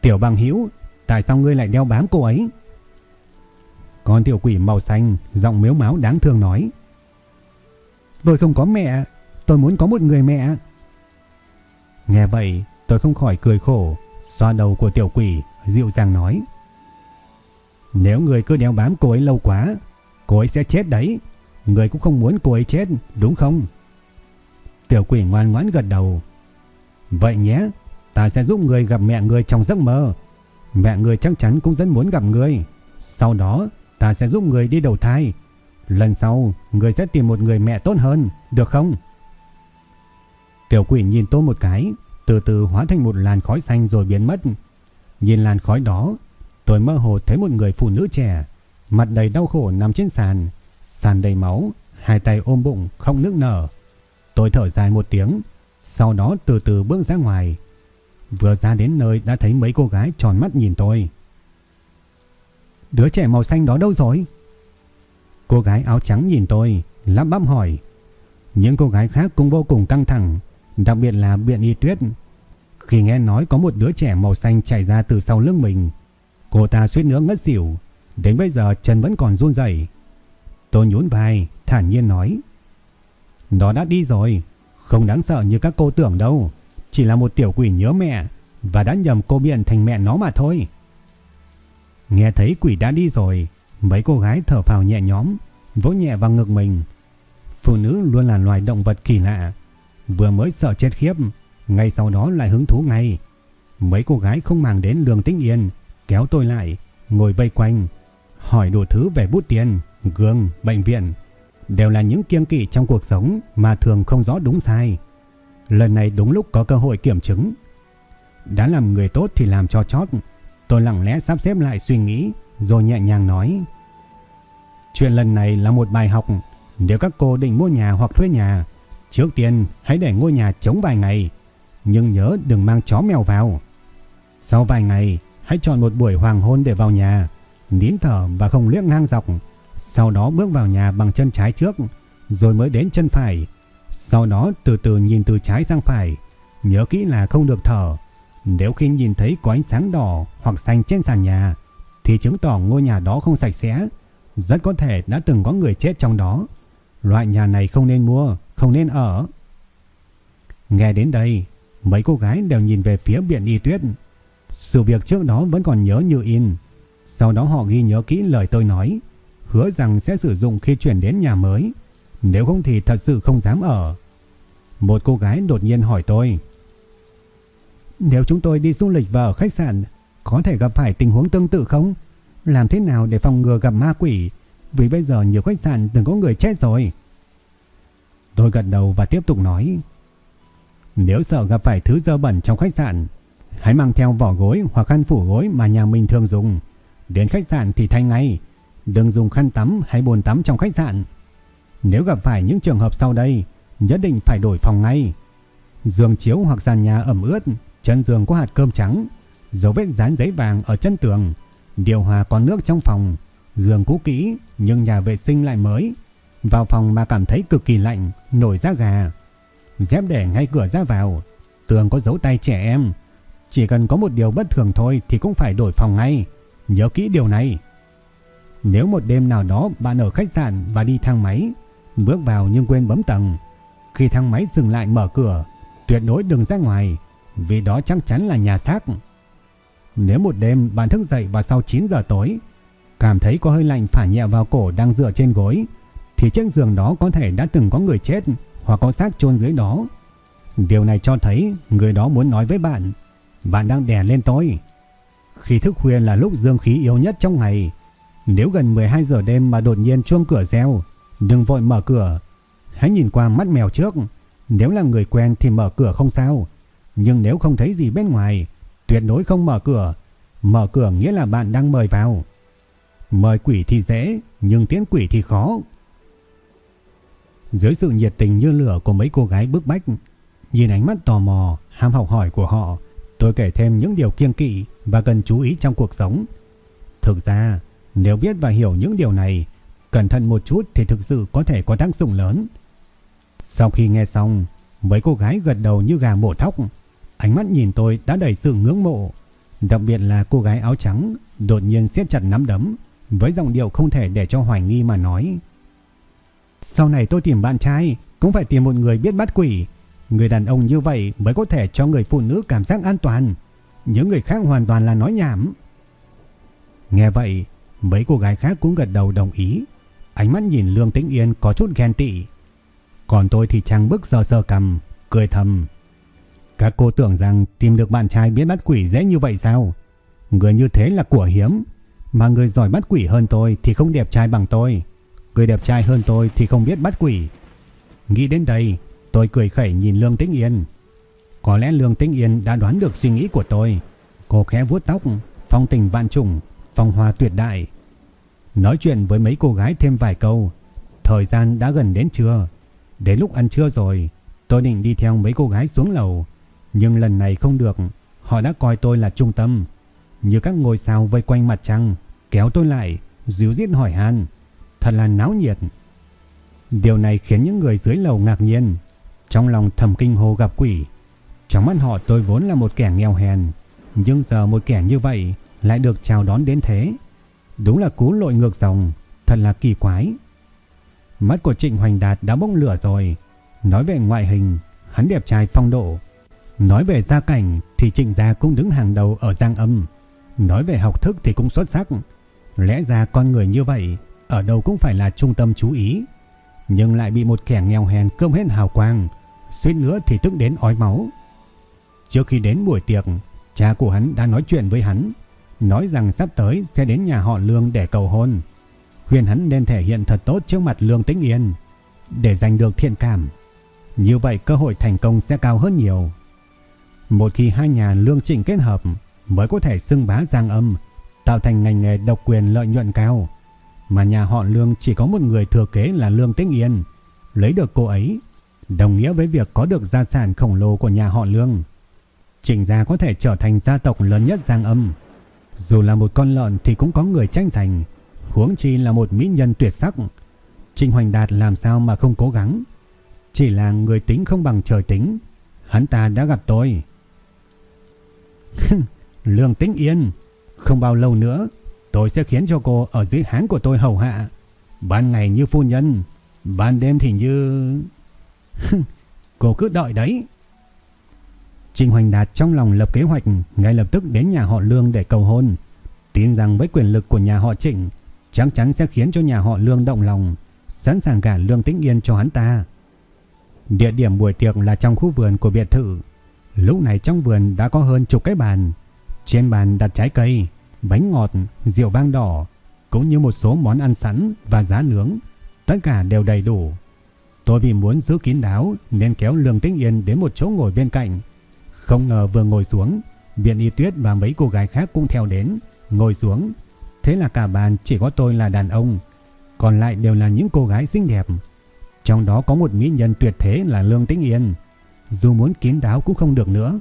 Speaker 1: "Tiểu Bằng Hữu, tại sao ngươi lại đeo bám cô ấy?" Con tiểu quỷ màu xanh giọng mếu máu đáng thương nói: "Tôi không có mẹ, tôi muốn có một người mẹ." Nghe vậy, tôi không khỏi cười khổ, xoa đầu của tiểu quỷ, dịu dàng nói: "Nếu người cứ đeo bám cô ấy lâu quá, cô ấy sẽ chết đấy. Người cũng không muốn cô ấy chết, đúng không?" Tiểu quỷ ngoan ngoãn gật đầu. "Vậy nhé, ta sẽ giúp người gặp mẹ người trong giấc mơ. Mẹ người chắc chắn cũng rất muốn gặp người. Sau đó, ta sẽ giúp người đi đầu thai. Lần sau, người sẽ tìm một người mẹ tốt hơn, được không?" Tiểu quỷ nhìn tôi một cái, từ từ hóa thành một làn khói xanh rồi biến mất. Nhìn làn khói đó, tôi mơ hồ thấy một người phụ nữ trẻ, mặt đầy đau khổ nằm trên sàn, sàn đầy máu, hai tay ôm bụng không nước nở. Tôi thở dài một tiếng, sau đó từ từ bước ra ngoài. Vừa ra đến nơi đã thấy mấy cô gái tròn mắt nhìn tôi. Đứa trẻ màu xanh đó đâu rồi? Cô gái áo trắng nhìn tôi, lắp bắp hỏi. Những cô gái khác cũng vô cùng căng thẳng, đặc biệt là biện y tuyết. Khi nghe nói có một đứa trẻ màu xanh chạy ra từ sau lưng mình, cô ta suýt nữa ngất xỉu, đến bây giờ chân vẫn còn run rẩy. Tôi nhún vai, thản nhiên nói. Nó đã đi rồi, không đáng sợ như các cô tưởng đâu, chỉ là một tiểu quỷ nhớ mẹ và đã nhầm cô biển thành mẹ nó mà thôi. Nghe thấy quỷ đã đi rồi, mấy cô gái thở phào nhẹ nhõm, vỗ nhẹ vào ngực mình. Phụ nữ luôn là loài động vật kỳ lạ, vừa mới sợ chết khiếp, ngay sau đó lại hứng thú ngay. Mấy cô gái không màng đến lường Tĩnh Yên, kéo tôi lại, ngồi vây quanh, hỏi đủ thứ về bút tiền, gương, bệnh viện, đều là những kiêng kỵ trong cuộc sống mà thường không rõ đúng sai. Lần này đúng lúc có cơ hội kiểm chứng. Đã làm người tốt thì làm cho chót. Tôi lặng lẽ sắp xếp lại suy nghĩ, rồi nhẹ nhàng nói. Chuyện lần này là một bài học. Nếu các cô định mua nhà hoặc thuê nhà, trước tiên hãy để ngôi nhà chống vài ngày. Nhưng nhớ đừng mang chó mèo vào. Sau vài ngày, hãy chọn một buổi hoàng hôn để vào nhà. Nín thở và không liếc ngang dọc. Sau đó bước vào nhà bằng chân trái trước, rồi mới đến chân phải. Sau đó từ từ nhìn từ trái sang phải. Nhớ kỹ là không được thở. Nếu khi nhìn thấy có ánh sáng đỏ hoặc xanh trên sàn nhà, thì chứng tỏ ngôi nhà đó không sạch sẽ. Rất có thể đã từng có người chết trong đó. Loại nhà này không nên mua, không nên ở. Nghe đến đây, mấy cô gái đều nhìn về phía biển y tuyết. Sự việc trước đó vẫn còn nhớ như in. Sau đó họ ghi nhớ kỹ lời tôi nói, hứa rằng sẽ sử dụng khi chuyển đến nhà mới. Nếu không thì thật sự không dám ở. Một cô gái đột nhiên hỏi tôi. Nếu chúng tôi đi du lịch và ở khách sạn, có thể gặp phải tình huống tương tự không? Làm thế nào để phòng ngừa gặp ma quỷ? Vì bây giờ nhiều khách sạn từng có người chết rồi. Tôi gật đầu và tiếp tục nói. Nếu sợ gặp phải thứ dơ bẩn trong khách sạn, hãy mang theo vỏ gối hoặc khăn phủ gối mà nhà mình thường dùng. Đến khách sạn thì thay ngay, đừng dùng khăn tắm hay bồn tắm trong khách sạn. Nếu gặp phải những trường hợp sau đây, nhất định phải đổi phòng ngay. Giường chiếu hoặc sàn nhà ẩm ướt, chân giường có hạt cơm trắng, dấu vết dán giấy vàng ở chân tường, điều hòa có nước trong phòng, giường cũ kỹ nhưng nhà vệ sinh lại mới. Vào phòng mà cảm thấy cực kỳ lạnh, nổi da gà. Dép để ngay cửa ra vào, tường có dấu tay trẻ em. Chỉ cần có một điều bất thường thôi thì cũng phải đổi phòng ngay. Nhớ kỹ điều này. Nếu một đêm nào đó bạn ở khách sạn và đi thang máy, bước vào nhưng quên bấm tầng, khi thang máy dừng lại mở cửa, tuyệt đối đừng ra ngoài, vì đó chắc chắn là nhà xác. Nếu một đêm bạn thức dậy vào sau 9 giờ tối, cảm thấy có hơi lạnh phả nhẹ vào cổ đang dựa trên gối, thì chiếc giường đó có thể đã từng có người chết hoặc có xác chôn dưới đó. Điều này cho thấy người đó muốn nói với bạn, bạn đang đè lên tôi. Khi thức khuya là lúc dương khí yếu nhất trong ngày, nếu gần 12 giờ đêm mà đột nhiên chuông cửa reo, đừng vội mở cửa. Hãy nhìn qua mắt mèo trước, nếu là người quen thì mở cửa không sao, nhưng nếu không thấy gì bên ngoài, tuyệt đối không mở cửa. Mở cửa nghĩa là bạn đang mời vào. Mời quỷ thì dễ, nhưng tiến quỷ thì khó. Dưới sự nhiệt tình như lửa của mấy cô gái bức bách, nhìn ánh mắt tò mò, ham học hỏi của họ, tôi kể thêm những điều kiêng kỵ và cần chú ý trong cuộc sống. Thực ra, nếu biết và hiểu những điều này, cẩn thận một chút thì thực sự có thể có tác dụng lớn. Sau khi nghe xong, mấy cô gái gật đầu như gà mổ thóc, ánh mắt nhìn tôi đã đầy sự ngưỡng mộ. Đặc biệt là cô gái áo trắng đột nhiên siết chặt nắm đấm, với giọng điệu không thể để cho hoài nghi mà nói. Sau này tôi tìm bạn trai cũng phải tìm một người biết bắt quỷ. Người đàn ông như vậy mới có thể cho người phụ nữ cảm giác an toàn. Những người khác hoàn toàn là nói nhảm. Nghe vậy, mấy cô gái khác cũng gật đầu đồng ý. Ánh mắt nhìn Lương Tĩnh Yên có chút ghen tị. Còn tôi thì trăng bức sờ sờ cầm, cười thầm. Các cô tưởng rằng tìm được bạn trai biết bắt quỷ dễ như vậy sao? Người như thế là của hiếm. Mà người giỏi bắt quỷ hơn tôi thì không đẹp trai bằng tôi. Người đẹp trai hơn tôi thì không biết bắt quỷ. Nghĩ đến đây, tôi cười khẩy nhìn Lương Tĩnh Yên. Có lẽ Lương Tĩnh Yên đã đoán được suy nghĩ của tôi. Cô khẽ vuốt tóc, phong tình vạn trùng, phong hoa tuyệt đại. Nói chuyện với mấy cô gái thêm vài câu. Thời gian đã gần đến trưa. Đến lúc ăn trưa rồi, tôi định đi theo mấy cô gái xuống lầu. Nhưng lần này không được, họ đã coi tôi là trung tâm. Như các ngôi sao vây quanh mặt trăng, kéo tôi lại, díu dít hỏi han thật là náo nhiệt. Điều này khiến những người dưới lầu ngạc nhiên, trong lòng thầm kinh hồ gặp quỷ. Trong mắt họ tôi vốn là một kẻ nghèo hèn, nhưng giờ một kẻ như vậy lại được chào đón đến thế. Đúng là cú lội ngược dòng, thật là kỳ quái. Mắt của Trịnh Hoành Đạt đã bốc lửa rồi. Nói về ngoại hình, hắn đẹp trai phong độ. Nói về gia cảnh thì Trịnh gia cũng đứng hàng đầu ở Giang Âm. Nói về học thức thì cũng xuất sắc. Lẽ ra con người như vậy ở đâu cũng phải là trung tâm chú ý, nhưng lại bị một kẻ nghèo hèn cơm hết hào quang, suýt nữa thì tức đến ói máu. Trước khi đến buổi tiệc, cha của hắn đã nói chuyện với hắn, nói rằng sắp tới sẽ đến nhà họ Lương để cầu hôn, khuyên hắn nên thể hiện thật tốt trước mặt Lương Tĩnh Yên để giành được thiện cảm. Như vậy cơ hội thành công sẽ cao hơn nhiều. Một khi hai nhà Lương Trịnh kết hợp mới có thể xưng bá giang âm, tạo thành ngành nghề độc quyền lợi nhuận cao mà nhà họ Lương chỉ có một người thừa kế là Lương Tĩnh Yên. Lấy được cô ấy, đồng nghĩa với việc có được gia sản khổng lồ của nhà họ Lương. trình gia có thể trở thành gia tộc lớn nhất Giang Âm. Dù là một con lợn thì cũng có người tranh giành, huống chi là một mỹ nhân tuyệt sắc. Trình Hoành Đạt làm sao mà không cố gắng. Chỉ là người tính không bằng trời tính. Hắn ta đã gặp tôi. [LAUGHS] Lương Tĩnh Yên, không bao lâu nữa Tôi sẽ khiến cho cô ở dưới háng của tôi hầu hạ. Ban ngày như phu nhân, ban đêm thì như... [LAUGHS] cô cứ đợi đấy. Trình Hoành Đạt trong lòng lập kế hoạch ngay lập tức đến nhà họ Lương để cầu hôn. Tin rằng với quyền lực của nhà họ Trịnh chắc chắn sẽ khiến cho nhà họ Lương động lòng, sẵn sàng cả Lương Tĩnh Yên cho hắn ta. Địa điểm buổi tiệc là trong khu vườn của biệt thự. Lúc này trong vườn đã có hơn chục cái bàn. Trên bàn đặt trái cây, bánh ngọt, rượu vang đỏ, cũng như một số món ăn sẵn và giá nướng, tất cả đều đầy đủ. Tôi vì muốn giữ kín đáo nên kéo Lương Tĩnh Yên đến một chỗ ngồi bên cạnh. Không ngờ vừa ngồi xuống, Biện Y Tuyết và mấy cô gái khác cũng theo đến, ngồi xuống. Thế là cả bàn chỉ có tôi là đàn ông, còn lại đều là những cô gái xinh đẹp. Trong đó có một mỹ nhân tuyệt thế là Lương Tĩnh Yên. Dù muốn kín đáo cũng không được nữa.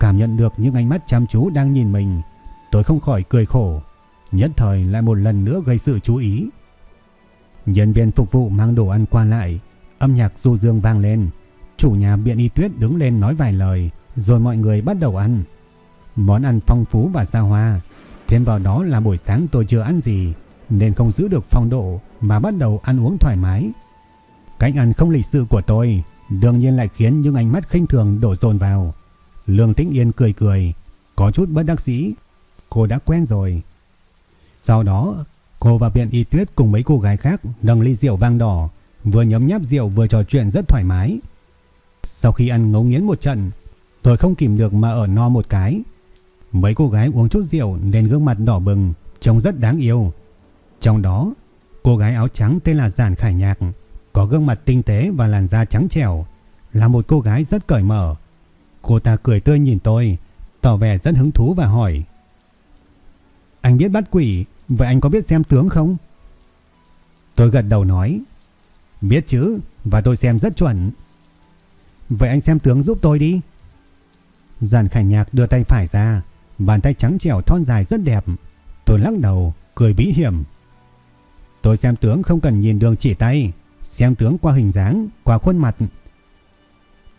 Speaker 1: Cảm nhận được những ánh mắt chăm chú đang nhìn mình, tôi không khỏi cười khổ. Nhất thời lại một lần nữa gây sự chú ý. Nhân viên phục vụ mang đồ ăn qua lại, âm nhạc du dương vang lên. Chủ nhà biện y tuyết đứng lên nói vài lời, rồi mọi người bắt đầu ăn. Món ăn phong phú và xa hoa, thêm vào đó là buổi sáng tôi chưa ăn gì, nên không giữ được phong độ mà bắt đầu ăn uống thoải mái. Cách ăn không lịch sự của tôi đương nhiên lại khiến những ánh mắt khinh thường đổ dồn vào. Lương Tĩnh Yên cười cười, có chút bất đắc dĩ. Cô đã quen rồi. Sau đó, cô và Biện Y Tuyết cùng mấy cô gái khác nâng ly rượu vang đỏ, vừa nhấm nháp rượu vừa trò chuyện rất thoải mái. Sau khi ăn ngấu nghiến một trận, tôi không kìm được mà ở no một cái. Mấy cô gái uống chút rượu nên gương mặt đỏ bừng, trông rất đáng yêu. Trong đó, cô gái áo trắng tên là Giản Khải Nhạc, có gương mặt tinh tế và làn da trắng trẻo, là một cô gái rất cởi mở. Cô ta cười tươi nhìn tôi, tỏ vẻ rất hứng thú và hỏi: "Anh biết bắt quỷ, vậy anh có biết xem tướng không?" Tôi gật đầu nói: "Biết chứ, và tôi xem rất chuẩn." "Vậy anh xem tướng giúp tôi đi." giàn Khải Nhạc đưa tay phải ra, bàn tay trắng trẻo thon dài rất đẹp. Tôi lắc đầu, cười bí hiểm. Tôi xem tướng không cần nhìn đường chỉ tay, xem tướng qua hình dáng, qua khuôn mặt.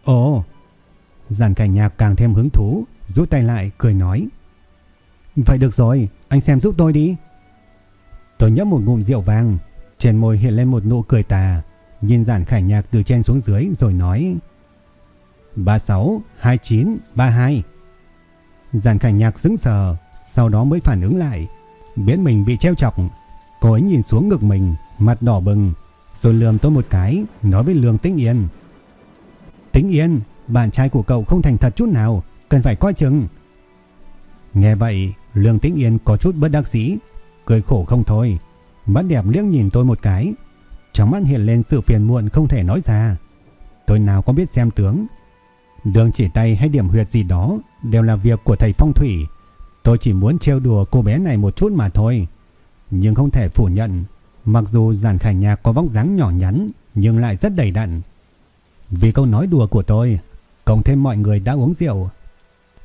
Speaker 1: Ồ, giàn cảnh nhạc càng thêm hứng thú, rút tay lại, cười nói. Vậy được rồi, anh xem giúp tôi đi. Tôi nhấp một ngụm rượu vang, trên môi hiện lên một nụ cười tà, nhìn giản khải nhạc từ trên xuống dưới rồi nói 36, 29, 32. Giản khải nhạc dững sờ, sau đó mới phản ứng lại, biết mình bị treo chọc. Cô ấy nhìn xuống ngực mình, mặt đỏ bừng, rồi lườm tôi một cái, nói với Lương Tĩnh Yên. Tĩnh Yên, bạn trai của cậu không thành thật chút nào, cần phải coi chừng. Nghe vậy, Lương Tĩnh Yên có chút bất đắc dĩ, cười khổ không thôi. Mắt đẹp liếc nhìn tôi một cái, trong mắt hiện lên sự phiền muộn không thể nói ra. Tôi nào có biết xem tướng. Đường chỉ tay hay điểm huyệt gì đó đều là việc của thầy phong thủy. Tôi chỉ muốn trêu đùa cô bé này một chút mà thôi. Nhưng không thể phủ nhận Mặc dù giản khải nhạc có vóc dáng nhỏ nhắn nhưng lại rất đầy đặn. Vì câu nói đùa của tôi, cộng thêm mọi người đã uống rượu,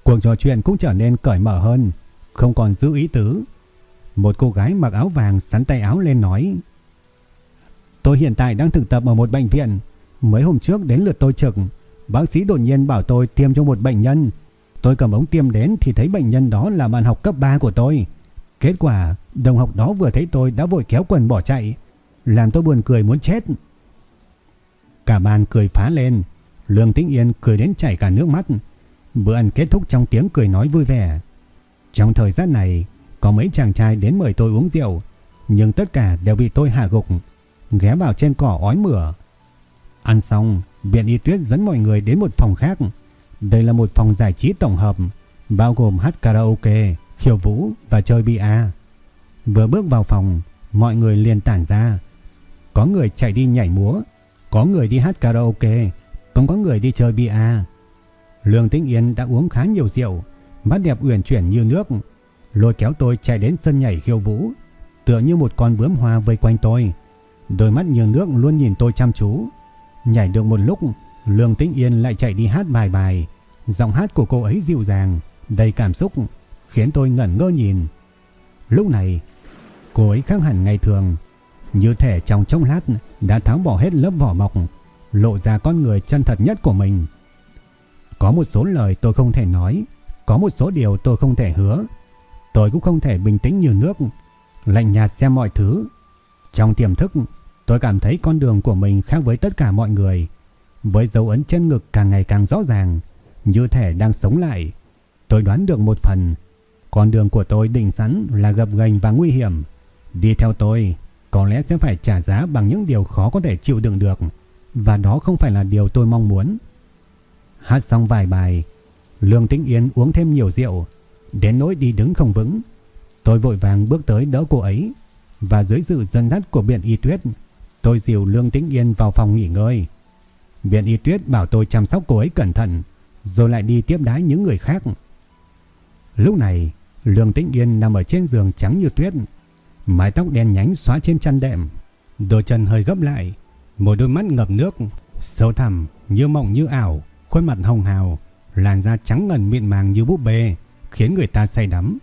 Speaker 1: cuộc trò chuyện cũng trở nên cởi mở hơn, không còn giữ ý tứ. Một cô gái mặc áo vàng sắn tay áo lên nói: "Tôi hiện tại đang thực tập ở một bệnh viện, mấy hôm trước đến lượt tôi trực, bác sĩ đột nhiên bảo tôi tiêm cho một bệnh nhân. Tôi cầm ống tiêm đến thì thấy bệnh nhân đó là bạn học cấp 3 của tôi." Kết quả, đồng học đó vừa thấy tôi đã vội kéo quần bỏ chạy, làm tôi buồn cười muốn chết. Cả bàn cười phá lên, Lương Tĩnh Yên cười đến chảy cả nước mắt. Bữa ăn kết thúc trong tiếng cười nói vui vẻ. Trong thời gian này, có mấy chàng trai đến mời tôi uống rượu, nhưng tất cả đều bị tôi hạ gục, ghé vào trên cỏ ói mửa. Ăn xong, Biện Y Tuyết dẫn mọi người đến một phòng khác. Đây là một phòng giải trí tổng hợp, bao gồm hát karaoke, khiêu vũ và chơi bia. Vừa bước vào phòng, mọi người liền tản ra. Có người chạy đi nhảy múa, có người đi hát karaoke, cũng có người đi chơi bia. Lương Tĩnh Yên đã uống khá nhiều rượu, mắt đẹp uyển chuyển như nước, lôi kéo tôi chạy đến sân nhảy khiêu vũ, tựa như một con bướm hoa vây quanh tôi. Đôi mắt như nước luôn nhìn tôi chăm chú. Nhảy được một lúc, Lương Tĩnh Yên lại chạy đi hát bài bài. Giọng hát của cô ấy dịu dàng, đầy cảm xúc, khiến tôi ngẩn ngơ nhìn. Lúc này, cô ấy khác hẳn ngày thường, như thể trong chốc lát đã tháo bỏ hết lớp vỏ bọc, lộ ra con người chân thật nhất của mình. Có một số lời tôi không thể nói, có một số điều tôi không thể hứa. Tôi cũng không thể bình tĩnh như nước, lạnh nhạt xem mọi thứ. Trong tiềm thức, tôi cảm thấy con đường của mình khác với tất cả mọi người, với dấu ấn trên ngực càng ngày càng rõ ràng, như thể đang sống lại. Tôi đoán được một phần, con đường của tôi định sẵn là gập ghềnh và nguy hiểm. Đi theo tôi, có lẽ sẽ phải trả giá bằng những điều khó có thể chịu đựng được. Và đó không phải là điều tôi mong muốn. Hát xong vài bài, Lương Tĩnh Yên uống thêm nhiều rượu, đến nỗi đi đứng không vững. Tôi vội vàng bước tới đỡ cô ấy, và dưới sự dẫn dắt của biện y tuyết, Tôi dìu Lương Tĩnh Yên vào phòng nghỉ ngơi. biện y tuyết bảo tôi chăm sóc cô ấy cẩn thận, rồi lại đi tiếp đái những người khác. Lúc này, Lương Tĩnh Yên nằm ở trên giường trắng như tuyết, mái tóc đen nhánh xóa trên chăn đệm, đôi chân hơi gấp lại, một đôi mắt ngập nước, sâu thẳm như mộng như ảo, khuôn mặt hồng hào, làn da trắng ngần mịn màng như búp bê, khiến người ta say đắm.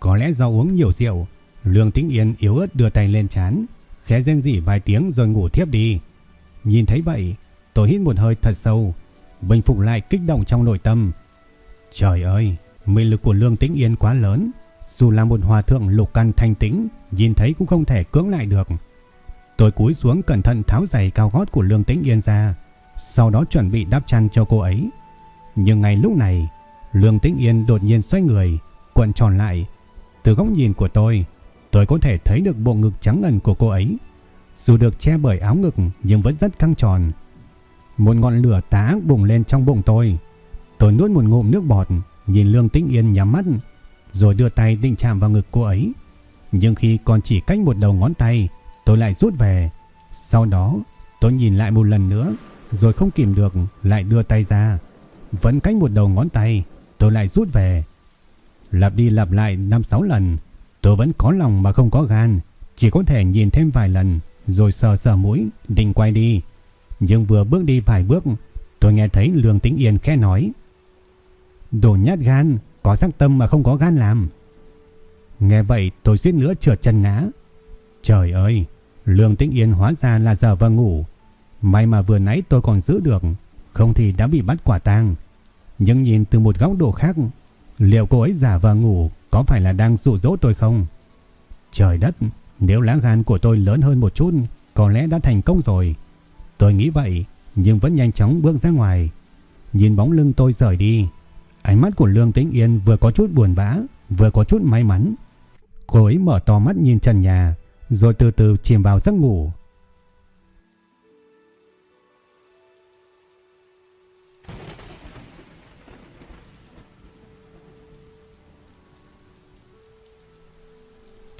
Speaker 1: Có lẽ do uống nhiều rượu, Lương Tĩnh Yên yếu ớt đưa tay lên chán, khẽ rên rỉ vài tiếng rồi ngủ thiếp đi. Nhìn thấy vậy, tôi hít một hơi thật sâu, bình phục lại kích động trong nội tâm. Trời ơi, mê lực của Lương Tĩnh Yên quá lớn, dù là một hòa thượng lục căn thanh tĩnh, nhìn thấy cũng không thể cưỡng lại được. Tôi cúi xuống cẩn thận tháo giày cao gót của Lương Tĩnh Yên ra, sau đó chuẩn bị đắp chăn cho cô ấy. Nhưng ngay lúc này, Lương Tĩnh Yên đột nhiên xoay người, cuộn tròn lại. Từ góc nhìn của tôi, tôi có thể thấy được bộ ngực trắng ngần của cô ấy. Dù được che bởi áo ngực nhưng vẫn rất căng tròn. Một ngọn lửa tá bùng lên trong bụng tôi. Tôi nuốt một ngụm nước bọt, nhìn Lương Tĩnh Yên nhắm mắt, rồi đưa tay định chạm vào ngực cô ấy. Nhưng khi còn chỉ cách một đầu ngón tay, tôi lại rút về. Sau đó, tôi nhìn lại một lần nữa, rồi không kìm được lại đưa tay ra. Vẫn cách một đầu ngón tay, tôi lại rút về. Lặp đi lặp lại 5-6 lần, tôi vẫn có lòng mà không có gan, chỉ có thể nhìn thêm vài lần, rồi sờ sờ mũi, định quay đi. Nhưng vừa bước đi vài bước, tôi nghe thấy Lương Tĩnh Yên khẽ nói. Đồ nhát gan, có sắc tâm mà không có gan làm. Nghe vậy tôi suýt nữa trượt chân ngã. Trời ơi, Lương Tĩnh Yên hóa ra là giờ vờ ngủ. May mà vừa nãy tôi còn giữ được, không thì đã bị bắt quả tang. Nhưng nhìn từ một góc độ khác, liệu cô ấy giả vờ ngủ có phải là đang dụ dỗ tôi không? Trời đất, nếu lá gan của tôi lớn hơn một chút, có lẽ đã thành công rồi. Tôi nghĩ vậy, nhưng vẫn nhanh chóng bước ra ngoài. Nhìn bóng lưng tôi rời đi, ánh mắt của Lương Tĩnh Yên vừa có chút buồn bã, vừa có chút may mắn. Cô ấy mở to mắt nhìn trần nhà, rồi từ từ chìm vào giấc ngủ.